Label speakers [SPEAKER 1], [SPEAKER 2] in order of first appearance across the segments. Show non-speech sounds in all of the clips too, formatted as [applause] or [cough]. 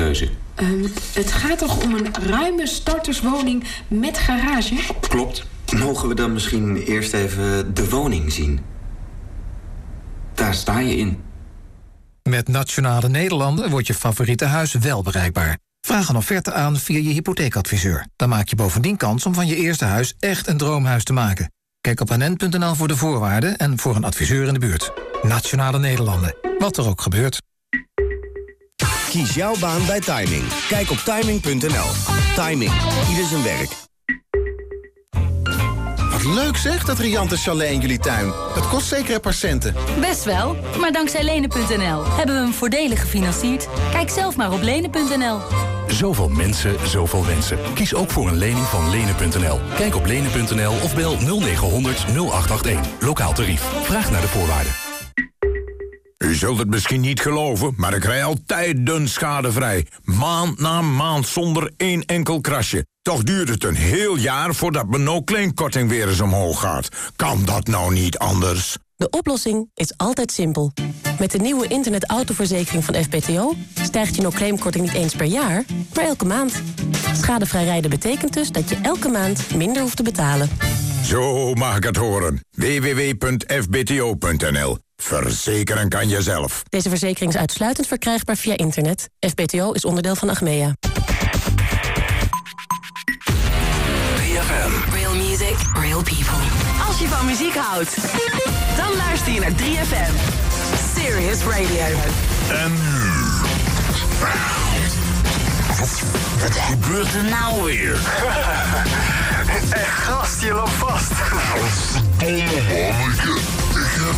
[SPEAKER 1] keuze.
[SPEAKER 2] Ehm, het gaat toch om een ruime starterswoning met garage?
[SPEAKER 3] Klopt. Mogen we dan misschien eerst even de woning zien? Daar sta je in.
[SPEAKER 4] Met Nationale Nederlanden wordt je favoriete huis wel bereikbaar. Vraag een offerte aan via je hypotheekadviseur. Dan maak je bovendien kans om van je eerste huis echt een droomhuis te maken. Kijk op anent.nl voor de voorwaarden en voor een adviseur in de buurt. Nationale Nederlanden. Wat er ook gebeurt.
[SPEAKER 5] Kies jouw baan bij Timing. Kijk op timing.nl. Timing. Ieder zijn werk.
[SPEAKER 6] Wat leuk zeg, dat riante chalet in jullie tuin. Het kost zeker een paar centen.
[SPEAKER 7] Best wel, maar dankzij lenen.nl hebben we hem voordelig gefinancierd. Kijk zelf maar op lenen.nl.
[SPEAKER 8] Zoveel mensen, zoveel wensen. Kies ook voor een lening van lenen.nl. Kijk op lenen.nl of bel 0900 0881. Lokaal tarief. Vraag naar de voorwaarden.
[SPEAKER 9] U zult het misschien niet geloven, maar ik rij altijd dun schadevrij. Maand na maand zonder één enkel krasje. Toch duurt het een heel jaar voordat mijn no-claim-korting weer eens omhoog gaat. Kan dat nou niet anders?
[SPEAKER 10] De oplossing is altijd simpel. Met de nieuwe internetautoverzekering van FBTO... stijgt je no-claimkorting niet eens per jaar, maar elke maand. Schadevrij rijden betekent dus dat je elke maand minder hoeft te betalen.
[SPEAKER 9] Zo mag ik het horen. www.fbto.nl Verzekeren kan je zelf.
[SPEAKER 10] Deze verzekering is uitsluitend verkrijgbaar via internet. FBTO is onderdeel van Achmea.
[SPEAKER 11] 3FM. Real music, real people. Als je van muziek houdt, dan luister je naar 3FM. Serious Radio.
[SPEAKER 9] En nu... Wat, wat gebeurt er nou weer? [laughs]
[SPEAKER 12] Echt gast, je loopt vast.
[SPEAKER 9] Verdomme man,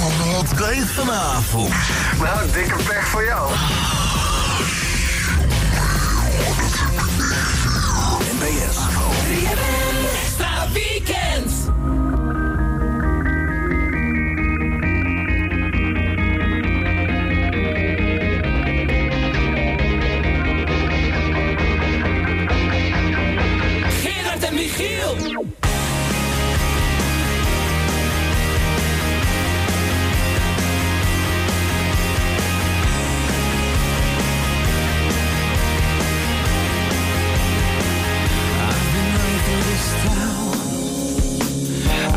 [SPEAKER 9] wat vanavond.
[SPEAKER 12] Nou, dikke pech voor jou.
[SPEAKER 11] NBS. 3FM. Extra weekend.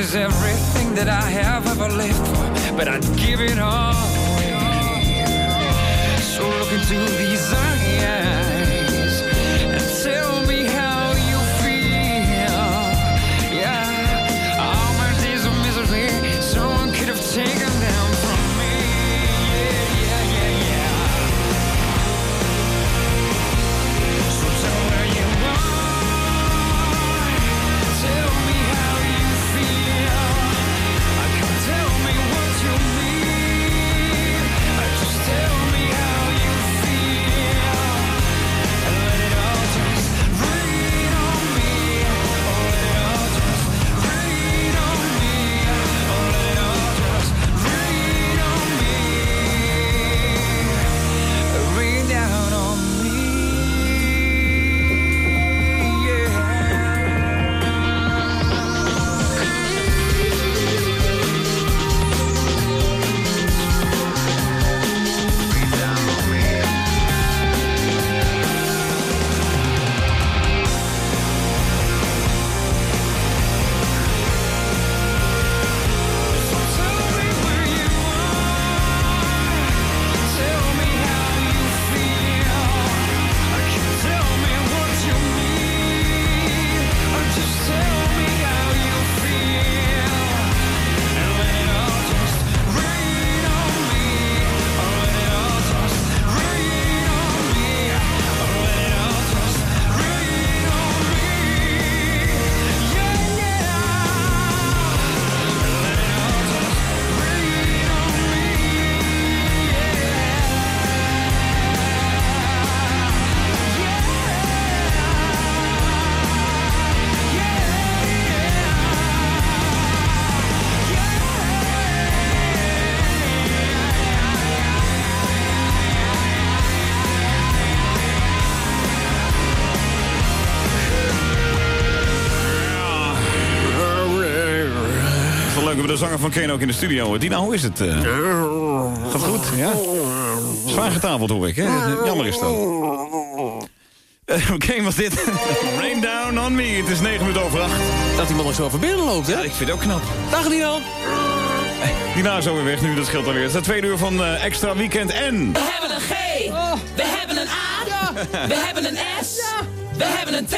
[SPEAKER 13] is everything that I have ever lived for, but I'd give it all. So look into these eyes
[SPEAKER 1] zanger van Kane ook in de studio. Dina, hoe is het? eh? Gaat goed, ja? Zwaar getafeld hoor ik, hè? Jammer is dat. Eh, Kane was dit. Rain down on me. Het is 9 minuten over 8.
[SPEAKER 14] Dat die man nog zo over binnen loopt, hè?
[SPEAKER 1] Ja, ik vind het ook knap.
[SPEAKER 14] Dag Dino.
[SPEAKER 1] Dina is zo weer weg nu, dat scheelt alweer. Het is het tweede uur van eh, Extra Weekend en...
[SPEAKER 11] We hebben een G. We hebben een A. We hebben een S. We hebben een T.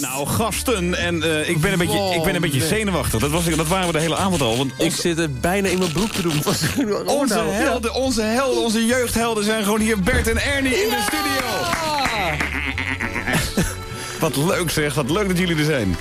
[SPEAKER 1] Nou, gasten. En eh, ik, ben een beetje, ik ben een beetje
[SPEAKER 14] Oh,
[SPEAKER 1] zenuwachtig. Dat, was, ik- dat waren we de hele avond al. Want
[SPEAKER 14] Ik zit er bijna in mijn broek te doen. [laughs]
[SPEAKER 1] Onze
[SPEAKER 14] nou,
[SPEAKER 1] helden, onze helden, onze jeugdhelden zijn gewoon hier. Bert en Ernie in de studio. [laughs] Wat leuk zeg, wat leuk dat jullie er zijn.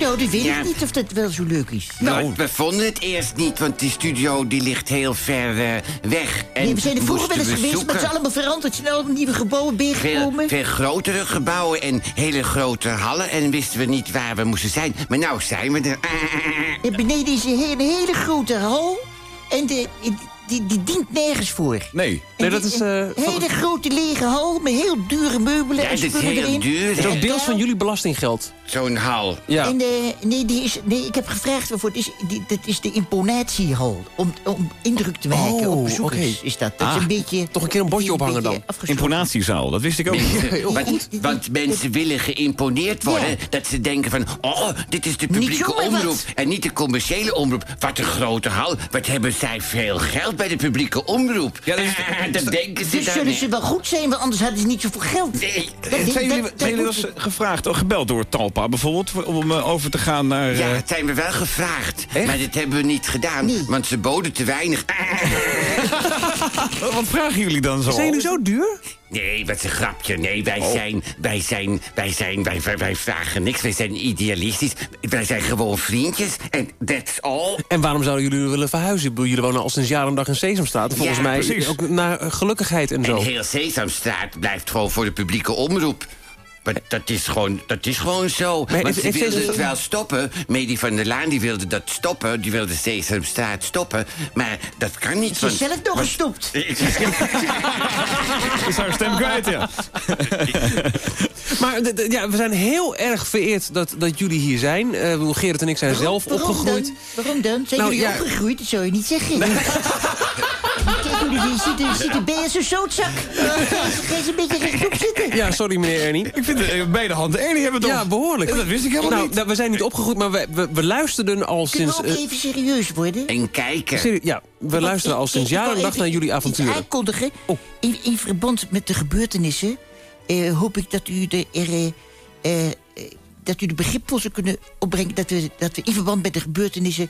[SPEAKER 15] Nou, dat weet
[SPEAKER 16] Ja.
[SPEAKER 15] ik niet of dat wel zo leuk is.
[SPEAKER 16] Nou, we vonden het eerst niet, want die studio die ligt heel ver eh, weg. En
[SPEAKER 15] nee, we zijn er vroeger wel eens
[SPEAKER 16] we
[SPEAKER 15] geweest, maar het is allemaal veranderd. Snel nieuwe gebouwen
[SPEAKER 16] Veel,
[SPEAKER 15] binnengekomen.
[SPEAKER 16] veel grotere gebouwen en hele grote hallen. En wisten we niet waar we moesten zijn. Maar nou zijn we er.
[SPEAKER 15] En beneden is een hele, een hele grote hal. En de, die, die dient nergens voor.
[SPEAKER 1] Nee.
[SPEAKER 14] Nee, dat is... eh,
[SPEAKER 15] Een hele grote lege hal met heel dure meubelen
[SPEAKER 16] Ja,
[SPEAKER 15] en
[SPEAKER 16] dat is heel duur.
[SPEAKER 14] Het is ook deels van jullie belastinggeld.
[SPEAKER 16] Zo'n hal.
[SPEAKER 14] Ja.
[SPEAKER 15] En, eh, nee, die is, nee, ik heb gevraagd waarvoor. Het is, die, dat is de imponatiehal. Om, om indruk te maken
[SPEAKER 14] Oh,
[SPEAKER 15] op bezoekers.
[SPEAKER 14] oké.
[SPEAKER 15] Is dat. Dat is
[SPEAKER 1] Ah.
[SPEAKER 15] een beetje...
[SPEAKER 14] Toch een keer een bordje ophangen dan.
[SPEAKER 1] Imponatiezaal, dat wist ik ook [laughs] niet.
[SPEAKER 16] want, want mensen willen geïmponeerd worden. Dat ze denken van, oh, dit is de publieke
[SPEAKER 15] wat.
[SPEAKER 16] omroep. En niet de commerciële omroep. Wat een grote hal. Wat hebben zij veel geld bij de publieke omroep.
[SPEAKER 1] Ja, dat is-
[SPEAKER 16] dat denken ze
[SPEAKER 15] Dus
[SPEAKER 16] dan.
[SPEAKER 15] zullen ze wel goed zijn, want anders hadden ze niet zoveel geld.
[SPEAKER 16] Nee.
[SPEAKER 15] Dat-
[SPEAKER 1] Zijn jullie, zijn wel eens gevraagd, of gebeld door Talpa bijvoorbeeld... voor- om eh, over te gaan naar...
[SPEAKER 16] Ja,
[SPEAKER 1] eh,
[SPEAKER 16] het zijn we wel gevraagd.
[SPEAKER 1] Echt?
[SPEAKER 16] Maar dat hebben we niet gedaan.
[SPEAKER 15] Nee.
[SPEAKER 16] Want ze boden te weinig.
[SPEAKER 1] wat, [laughs] wat vragen jullie dan zo?
[SPEAKER 14] Zijn jullie zo duur?
[SPEAKER 16] Nee, wat een grapje. Nee, wij
[SPEAKER 1] Oh.
[SPEAKER 16] zijn, wij zijn, wij zijn, wij, wij, wij vragen niks. Wij zijn idealistisch. Wij zijn gewoon vriendjes. En that's all.
[SPEAKER 14] En waarom zouden jullie willen verhuizen? Jullie wonen al sinds jaar en dag in Sesamstraat. En Volgens
[SPEAKER 16] Ja,
[SPEAKER 14] mij
[SPEAKER 1] precies.
[SPEAKER 14] ook naar eh, gelukkigheid en zo.
[SPEAKER 16] En heel Sesamstraat blijft gewoon voor de publieke omroep. Maar dat is gewoon, dat is gewoon zo.
[SPEAKER 14] Maar
[SPEAKER 16] Want ze wilden het wel stoppen. Medi van der Laan die wilde dat stoppen. Die wilde Sesamstraat stoppen. Maar dat kan niet.
[SPEAKER 15] Ze is zelf nog gestopt. [laughs]
[SPEAKER 1] Is haar [laughs] stem kwijt, ja. [laughs]
[SPEAKER 14] Maar ja, we zijn heel erg vereerd dat, dat jullie hier zijn. Eh, bedoel, Gerrit en ik zijn zelf
[SPEAKER 15] Waarom
[SPEAKER 14] opgegroeid.
[SPEAKER 15] Dan? Waarom dan? Zijn
[SPEAKER 14] Nou,
[SPEAKER 15] jullie
[SPEAKER 14] ja.
[SPEAKER 15] opgegroeid? Dat zou je niet zeggen. Ziet, er- ziet erbij als een zootzak. Ga eens een beetje rechtop zitten.
[SPEAKER 14] Ja, sorry meneer Ernie.
[SPEAKER 1] Ik vind het eh, beide handen Ernie hebben toch...
[SPEAKER 14] Ja, behoorlijk.
[SPEAKER 1] Dat wist ik helemaal
[SPEAKER 14] nou,
[SPEAKER 1] niet.
[SPEAKER 14] nou, we zijn niet opgegroeid, maar we, we, we luisterden al
[SPEAKER 15] Kunnen
[SPEAKER 14] sinds...
[SPEAKER 15] we ook
[SPEAKER 14] eh,
[SPEAKER 15] even serieus worden?
[SPEAKER 16] En kijken.
[SPEAKER 14] serie- ja, we luisteren al sinds
[SPEAKER 15] Ik- ik
[SPEAKER 14] jaren en dag naar jullie avonturen.
[SPEAKER 15] aankondigen.
[SPEAKER 14] Oh.
[SPEAKER 15] In, in verband met de gebeurtenissen... eh, hoop ik dat u de, er, dat u de begrip voor zou kunnen opbrengen... Dat we, dat we in verband met de gebeurtenissen...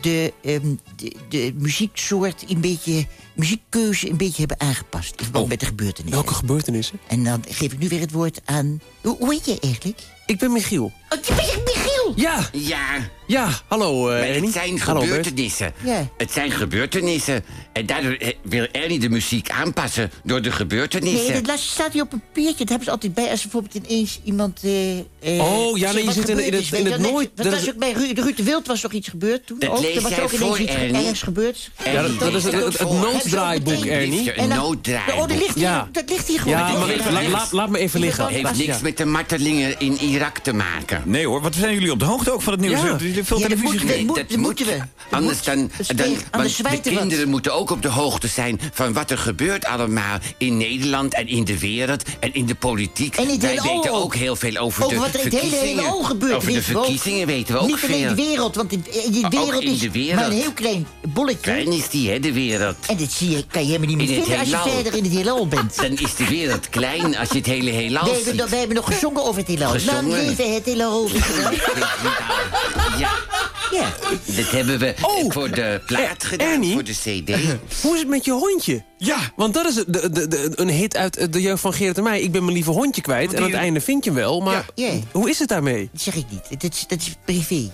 [SPEAKER 15] De, ehm, de, de muzieksoort een beetje... muziekkeuze een beetje hebben aangepast... in verband
[SPEAKER 14] Oh.
[SPEAKER 15] met de gebeurtenissen.
[SPEAKER 14] Welke gebeurtenissen?
[SPEAKER 15] En dan geef ik nu weer het woord aan... Hoe, hoe heet je eigenlijk?
[SPEAKER 14] Ik ben Michiel.
[SPEAKER 15] Oh, je bent Michiel!
[SPEAKER 14] Ja,
[SPEAKER 16] Ja,
[SPEAKER 14] ja, hallo eh
[SPEAKER 16] maar
[SPEAKER 14] Ernie.
[SPEAKER 16] het zijn
[SPEAKER 14] Hallo
[SPEAKER 16] gebeurtenissen.
[SPEAKER 15] Ja.
[SPEAKER 16] Het zijn gebeurtenissen. En daardoor eh, wil Ernie de muziek aanpassen door de gebeurtenissen.
[SPEAKER 15] Nee, dat laatste staat hier op een papiertje. Dat hebben ze altijd bij als bijvoorbeeld ineens iemand... eh, eh,
[SPEAKER 14] Oh, ja, nee, je zit in- in het- in het nooit-
[SPEAKER 15] Dat was ook bij Ru- Ruud de Wild was toch iets gebeurd toen?
[SPEAKER 16] Dat
[SPEAKER 15] ook?
[SPEAKER 16] lees
[SPEAKER 15] Er was
[SPEAKER 16] jij
[SPEAKER 15] ook ineens
[SPEAKER 16] voor,
[SPEAKER 15] iets
[SPEAKER 16] Ernie.
[SPEAKER 15] ergens gebeurd.
[SPEAKER 14] Ja, dat, dat is het, het, het nooddraaiboek, Ernie.
[SPEAKER 16] Een nooddraaiboek.
[SPEAKER 15] Oh, dat ligt hier,
[SPEAKER 14] Ja.
[SPEAKER 15] dat ligt hier gewoon.
[SPEAKER 14] Ja, maar
[SPEAKER 16] heeft
[SPEAKER 14] laat, me even liggen.
[SPEAKER 16] heeft
[SPEAKER 15] was-
[SPEAKER 16] niks met de martelingen in Irak te maken.
[SPEAKER 1] Nee hoor, wat zijn jullie op de hoogte ook van het nieuws?
[SPEAKER 14] Ja.
[SPEAKER 1] Is Veel
[SPEAKER 15] Ja,
[SPEAKER 1] televisie
[SPEAKER 15] moeten we-
[SPEAKER 1] gezien.
[SPEAKER 15] moet-
[SPEAKER 16] dat
[SPEAKER 15] dat moeten we. Dat
[SPEAKER 16] Anders dan, dan want
[SPEAKER 15] anders
[SPEAKER 16] de
[SPEAKER 15] er wat.
[SPEAKER 16] kinderen moeten ook op de hoogte zijn van wat er gebeurt allemaal in Nederland en in de wereld en in de politiek.
[SPEAKER 15] En in het
[SPEAKER 16] Wij
[SPEAKER 15] hele
[SPEAKER 16] weten ook heel veel over,
[SPEAKER 15] Over
[SPEAKER 16] de
[SPEAKER 15] wat er in het hele, gebeurt.
[SPEAKER 16] over de
[SPEAKER 15] weten we ook.
[SPEAKER 16] verkiezingen weten we ook
[SPEAKER 15] Niet alleen
[SPEAKER 16] veel.
[SPEAKER 15] de wereld, want de
[SPEAKER 16] Ook
[SPEAKER 15] wereld
[SPEAKER 16] in
[SPEAKER 15] is
[SPEAKER 16] de wereld.
[SPEAKER 15] maar een heel klein bolletje.
[SPEAKER 16] Klein is die, hè, de wereld.
[SPEAKER 15] En dat zie je, kan je helemaal niet meer vinden als je verder in het heelal bent.
[SPEAKER 16] Dan is de wereld klein als je het hele heelal
[SPEAKER 15] We
[SPEAKER 16] ziet.
[SPEAKER 15] hebben, nog- we hebben nog gezongen over het heelal. Lang leven het heelal. [laughs]
[SPEAKER 16] Ja,
[SPEAKER 15] Ja.
[SPEAKER 16] dat hebben we
[SPEAKER 14] Oh,
[SPEAKER 16] voor de plaat
[SPEAKER 14] eh,
[SPEAKER 16] gedaan,
[SPEAKER 14] Ernie?
[SPEAKER 16] voor de cd. [laughs]
[SPEAKER 14] Hoe is het met je hondje?
[SPEAKER 1] Ja.
[SPEAKER 14] Want dat is de, de, de, een hit uit de jeugd van Gerrit en mij. Ik ben mijn lieve hondje kwijt. En aan het einde vind je hem wel. Maar
[SPEAKER 15] Ja.
[SPEAKER 14] Hoe is het daarmee?
[SPEAKER 15] Dat zeg ik niet. Dat is, dat is privé.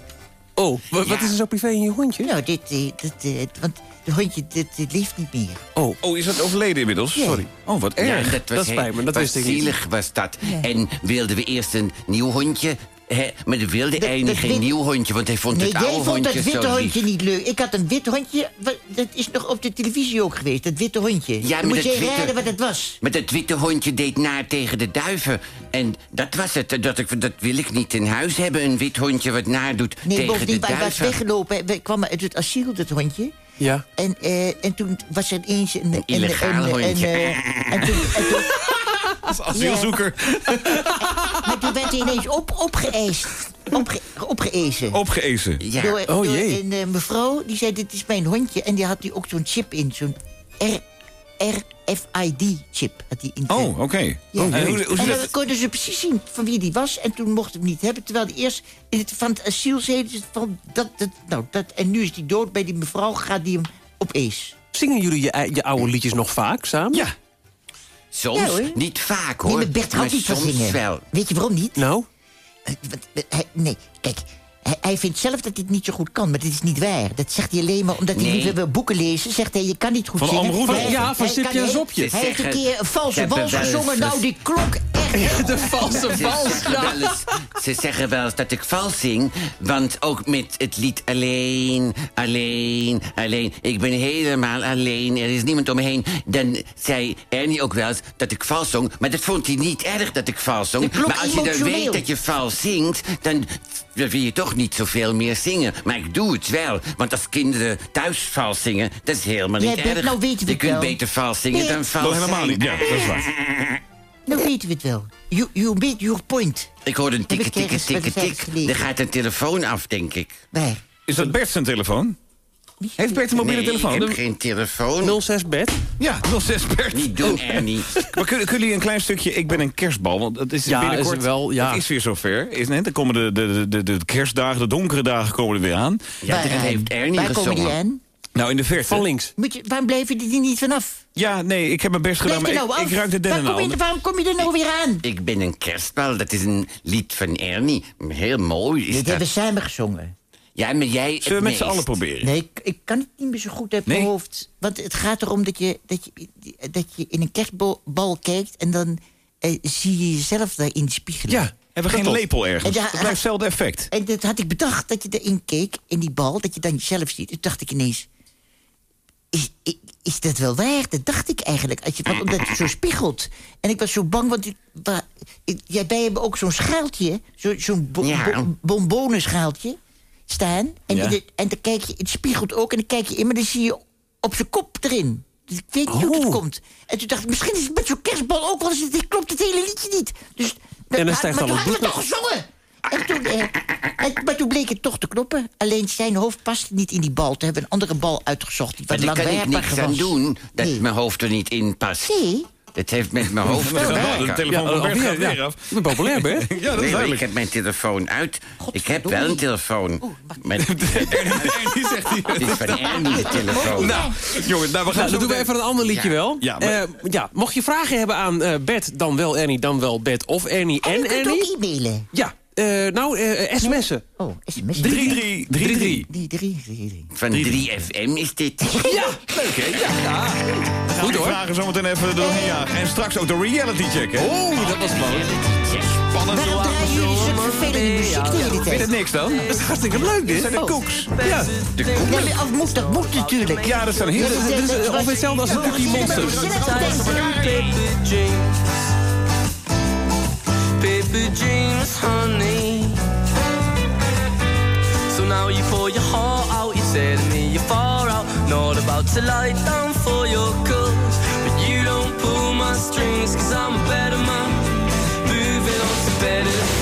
[SPEAKER 14] Oh, wa- wat is er zo privé in je hondje?
[SPEAKER 15] Nou, dit, eh, eh, want het hondje dit, dit leeft niet meer.
[SPEAKER 14] Oh,
[SPEAKER 1] Oh, is dat overleden inmiddels?
[SPEAKER 15] Ja.
[SPEAKER 1] Sorry. Oh, wat erg.
[SPEAKER 16] Ja, dat was
[SPEAKER 14] dat spijt me, dat wist ik niet.
[SPEAKER 16] zielig was dat.
[SPEAKER 15] Ja.
[SPEAKER 16] En wilden we eerst een nieuw hondje Hè, maar dan wilde
[SPEAKER 15] Dat- dat
[SPEAKER 16] geen
[SPEAKER 15] wit-
[SPEAKER 16] nieuw hondje, want hij vond
[SPEAKER 15] Nee,
[SPEAKER 16] het
[SPEAKER 15] jij
[SPEAKER 16] oude
[SPEAKER 15] vond dat
[SPEAKER 16] hondje
[SPEAKER 15] witte
[SPEAKER 16] zo lief.
[SPEAKER 15] hondje niet leuk. Ik had een wit hondje, dat is nog op de televisie ook geweest, dat witte hondje.
[SPEAKER 16] Ja,
[SPEAKER 15] Dan moet
[SPEAKER 16] dat
[SPEAKER 15] jij
[SPEAKER 16] witte-
[SPEAKER 15] raden wat het was.
[SPEAKER 16] Maar dat witte hondje deed na tegen de duiven. En dat was het. Dat, ik, dat wil ik niet in huis hebben, een wit hondje wat nadoet
[SPEAKER 15] Nee,
[SPEAKER 16] tegen de
[SPEAKER 15] bovendien, hij was
[SPEAKER 16] duiven.
[SPEAKER 15] weggelopen. We kwamen uit het asiel, dat hondje.
[SPEAKER 14] Ja.
[SPEAKER 15] En, eh, en toen was er ineens een... Een
[SPEAKER 16] illegaal hondje.
[SPEAKER 15] eh, en toen, en toen, [laughs]
[SPEAKER 1] Als asielzoeker.
[SPEAKER 15] maar toen werd hij ineens op, opgeëist. Opge, opgeëzen.
[SPEAKER 1] Opgeëzen.
[SPEAKER 16] Ja.
[SPEAKER 15] Door,
[SPEAKER 14] Oh,
[SPEAKER 15] door
[SPEAKER 14] jee.
[SPEAKER 15] een eh, mevrouw, die zei, dit is mijn hondje. En die had hij ook zo'n chip in, zo'n R, RFID-chip had hij in.
[SPEAKER 1] Oh, oké.
[SPEAKER 15] Ja.
[SPEAKER 1] En hoe, hoe
[SPEAKER 15] en dan konden ze precies zien van wie die was. En toen mochten we hem niet hebben. Terwijl die eerst in het, van het asiel zeiden ze van dat, dat, nou, dat. En nu is die dood bij die mevrouw, gaat die hem opeens.
[SPEAKER 14] Zingen jullie je, je oude liedjes nog vaak samen?
[SPEAKER 1] Ja.
[SPEAKER 16] Soms,
[SPEAKER 15] Ja, hoor.
[SPEAKER 16] niet vaak
[SPEAKER 15] Nee,
[SPEAKER 16] hoor.
[SPEAKER 15] maar Bert houdt niet van
[SPEAKER 16] soms
[SPEAKER 15] zingen.
[SPEAKER 16] wel.
[SPEAKER 15] Weet je waarom niet?
[SPEAKER 14] Nou?
[SPEAKER 15] Eh, want, eh, hij- nee, kijk. Hij, hij vindt zelf dat hij het niet zo goed kan, maar dit is niet waar. Dat zegt hij alleen maar omdat hij
[SPEAKER 16] Nee.
[SPEAKER 15] liever wil boeken lezen. Zegt hij, je kan niet goed
[SPEAKER 1] Van
[SPEAKER 15] zingen. Hij-
[SPEAKER 14] Ja, van Sipje en Zopje.
[SPEAKER 15] Hij heeft een keer een valse wals gezongen. Nou, die klok echt. [laughs]
[SPEAKER 14] De valse
[SPEAKER 16] eens, ze zeggen wel eens dat ik vals zing. Want ook met het lied Alleen, Alleen, Alleen. Ik ben helemaal alleen, er is niemand om me heen. Dan zei Ernie ook wel eens dat ik vals zong. Maar dat vond hij niet erg dat ik vals zong. Maar als je dan weet dat je vals zingt... dan wil je toch niet zoveel meer zingen. Maar ik doe het wel. Want als kinderen thuis vals zingen, dat is helemaal
[SPEAKER 15] Ja,
[SPEAKER 16] niet
[SPEAKER 15] Bert,
[SPEAKER 16] erg.
[SPEAKER 15] nou weten we
[SPEAKER 16] je
[SPEAKER 15] het
[SPEAKER 16] kunt
[SPEAKER 15] wel.
[SPEAKER 16] beter vals zingen
[SPEAKER 15] Nee.
[SPEAKER 16] dan vals
[SPEAKER 1] Dat helemaal niet. Ja, dat is waar. [laughs]
[SPEAKER 15] Nou weten we het wel. You, you made your point.
[SPEAKER 16] Ik hoorde een tikke,
[SPEAKER 15] ik
[SPEAKER 16] tikke, tikke, tik. Er gaat een telefoon af, denk ik.
[SPEAKER 15] Waar?
[SPEAKER 1] Is dat Bert zijn telefoon? Heeft Bert een mobiele
[SPEAKER 16] nee,
[SPEAKER 1] telefoon?
[SPEAKER 16] ik heb geen telefoon.
[SPEAKER 14] 06 bed.
[SPEAKER 1] Ja, 06 Bert.
[SPEAKER 16] Niet doen. [laughs] Ernie.
[SPEAKER 1] Maar kunnen, kunnen jullie een klein stukje Ik ben een kerstbal? Want het is
[SPEAKER 14] Ja,
[SPEAKER 1] binnenkort...
[SPEAKER 14] is wel, ja.
[SPEAKER 1] Het is weer zover. Is, net, dan komen de, de, de, de kerstdagen, de donkere dagen komen er weer aan.
[SPEAKER 16] Ja, dat
[SPEAKER 15] Waar-
[SPEAKER 16] heeft Ernie
[SPEAKER 15] Waar komen die
[SPEAKER 16] gezongen.
[SPEAKER 15] aan?
[SPEAKER 1] Nou, in de verte.
[SPEAKER 14] Van links.
[SPEAKER 15] Moet je, waarom blijven die er niet vanaf?
[SPEAKER 1] Ja, nee, ik heb mijn best gedaan, maar
[SPEAKER 15] nou
[SPEAKER 1] ik, ik ruik de
[SPEAKER 15] Waar kom je-. Waarom kom je er nou weer aan?
[SPEAKER 16] Ik ben een kerstbal, dat is een lied van Ernie. Heel mooi is
[SPEAKER 15] Dit hebben
[SPEAKER 16] dat.
[SPEAKER 15] we samen gezongen.
[SPEAKER 16] Ja, maar jij het
[SPEAKER 1] Zullen we met z'n allen proberen?
[SPEAKER 15] Nee, ik, ik kan het niet meer zo goed uit mijn
[SPEAKER 1] Nee?
[SPEAKER 15] hoofd. Want het gaat erom dat je, dat je, dat je in een kerstbal kijkt... en dan eh, zie je jezelf daarin spiegelen.
[SPEAKER 1] Ja, hebben we geen lepel ergens.
[SPEAKER 15] En daar-
[SPEAKER 1] Het blijft hetzelfde effect.
[SPEAKER 15] En dat had ik bedacht, dat je erin keek, in die bal... dat je dan jezelf ziet. Toen dacht ik ineens... Is, is, is dat wel waar? Dat dacht ik eigenlijk. Als je, want omdat het zo spiegelt. En ik was zo bang, want ik, wa- ik, ja, wij hebben ook zo'n schaaltje... zo- zo'n bo,
[SPEAKER 16] Ja.
[SPEAKER 15] bo- bonbonenschaaltje staan. En,
[SPEAKER 1] Ja.
[SPEAKER 15] in de- en dan kijk je, het spiegelt ook, en dan kijk je in... maar dan zie je op zijn kop erin. Dus ik weet niet hoe het
[SPEAKER 14] Oh.
[SPEAKER 15] komt. En toen dacht ik, misschien is het met zo'n kerstbal ook wel eens... dit klopt het hele liedje niet. Dus,
[SPEAKER 14] dan
[SPEAKER 15] maar-
[SPEAKER 14] stijgt
[SPEAKER 15] maar
[SPEAKER 14] al
[SPEAKER 15] toen
[SPEAKER 14] het
[SPEAKER 15] hadden we
[SPEAKER 14] bloed
[SPEAKER 15] toch gezongen! En toen, eh, en- maar toen bleek het toch te kloppen. Alleen zijn hoofd paste niet in die bal. Toen hebben we een andere bal uitgezocht. Die
[SPEAKER 16] Maar
[SPEAKER 15] wat
[SPEAKER 16] daar kan ik niks
[SPEAKER 15] langwerpiger
[SPEAKER 16] aan doen, dat
[SPEAKER 15] Nee.
[SPEAKER 16] mijn hoofd er niet in past.
[SPEAKER 15] Nee.
[SPEAKER 16] Het heeft met mijn hoofd te
[SPEAKER 1] Ja, de
[SPEAKER 16] maken.
[SPEAKER 1] telefoon van Bert gaat weer af.
[SPEAKER 14] Ik ben populair, [laughs] Bert.
[SPEAKER 1] Ja, dat is
[SPEAKER 16] ik heb mijn telefoon uit. Ik heb wel een telefoon. Maar [laughs] het
[SPEAKER 1] Ernie zegt hij.
[SPEAKER 16] is van Ernie de telefoon.
[SPEAKER 1] Nou, jongens, nou, we gaan
[SPEAKER 14] Nou, dan doen we even een ander liedje
[SPEAKER 16] Ja.
[SPEAKER 14] wel.
[SPEAKER 1] Ja, maar-
[SPEAKER 14] Eh, ja, mocht je vragen hebben aan eh Bert, dan wel Ernie, dan wel Bert of Ernie
[SPEAKER 15] En
[SPEAKER 14] en
[SPEAKER 15] je kunt
[SPEAKER 14] Ernie.
[SPEAKER 15] ook e-mailen.
[SPEAKER 14] Ja, eh, nou, eh, sms'en.
[SPEAKER 15] Oh, sms.
[SPEAKER 1] 3-3, 3-3.
[SPEAKER 15] 3, 3, 3.
[SPEAKER 16] Van 3FM is dit.
[SPEAKER 14] Ja,
[SPEAKER 1] Leuk, hè? Ja.
[SPEAKER 14] goed
[SPEAKER 1] Die
[SPEAKER 14] hoor.
[SPEAKER 1] vragen zometeen even er doorheen jagen. En straks ook de reality check, hè?
[SPEAKER 14] Oh, dat was mooi.
[SPEAKER 1] Spannend.
[SPEAKER 15] Waarom draaien jullie zulke vervelende muziek de hele
[SPEAKER 1] Vind je
[SPEAKER 15] tijd?
[SPEAKER 1] het niks dan?
[SPEAKER 14] Dat is hartstikke leuk, dit.
[SPEAKER 1] zijn de koeks.
[SPEAKER 14] Ja,
[SPEAKER 16] De
[SPEAKER 15] Ja,
[SPEAKER 16] koek.
[SPEAKER 15] maar dat moet, dat moet natuurlijk.
[SPEAKER 1] Ja, dat zijn heel...
[SPEAKER 15] Ja,
[SPEAKER 14] dit is eh, ongeveer hetzelfde als de Cookie Monsters.
[SPEAKER 17] Paper dreams, honey. So now you pour your heart out, you say to me you're far out, not about to lie down for your cause. But you don't pull my strings, cause I'm a better man, moving on to better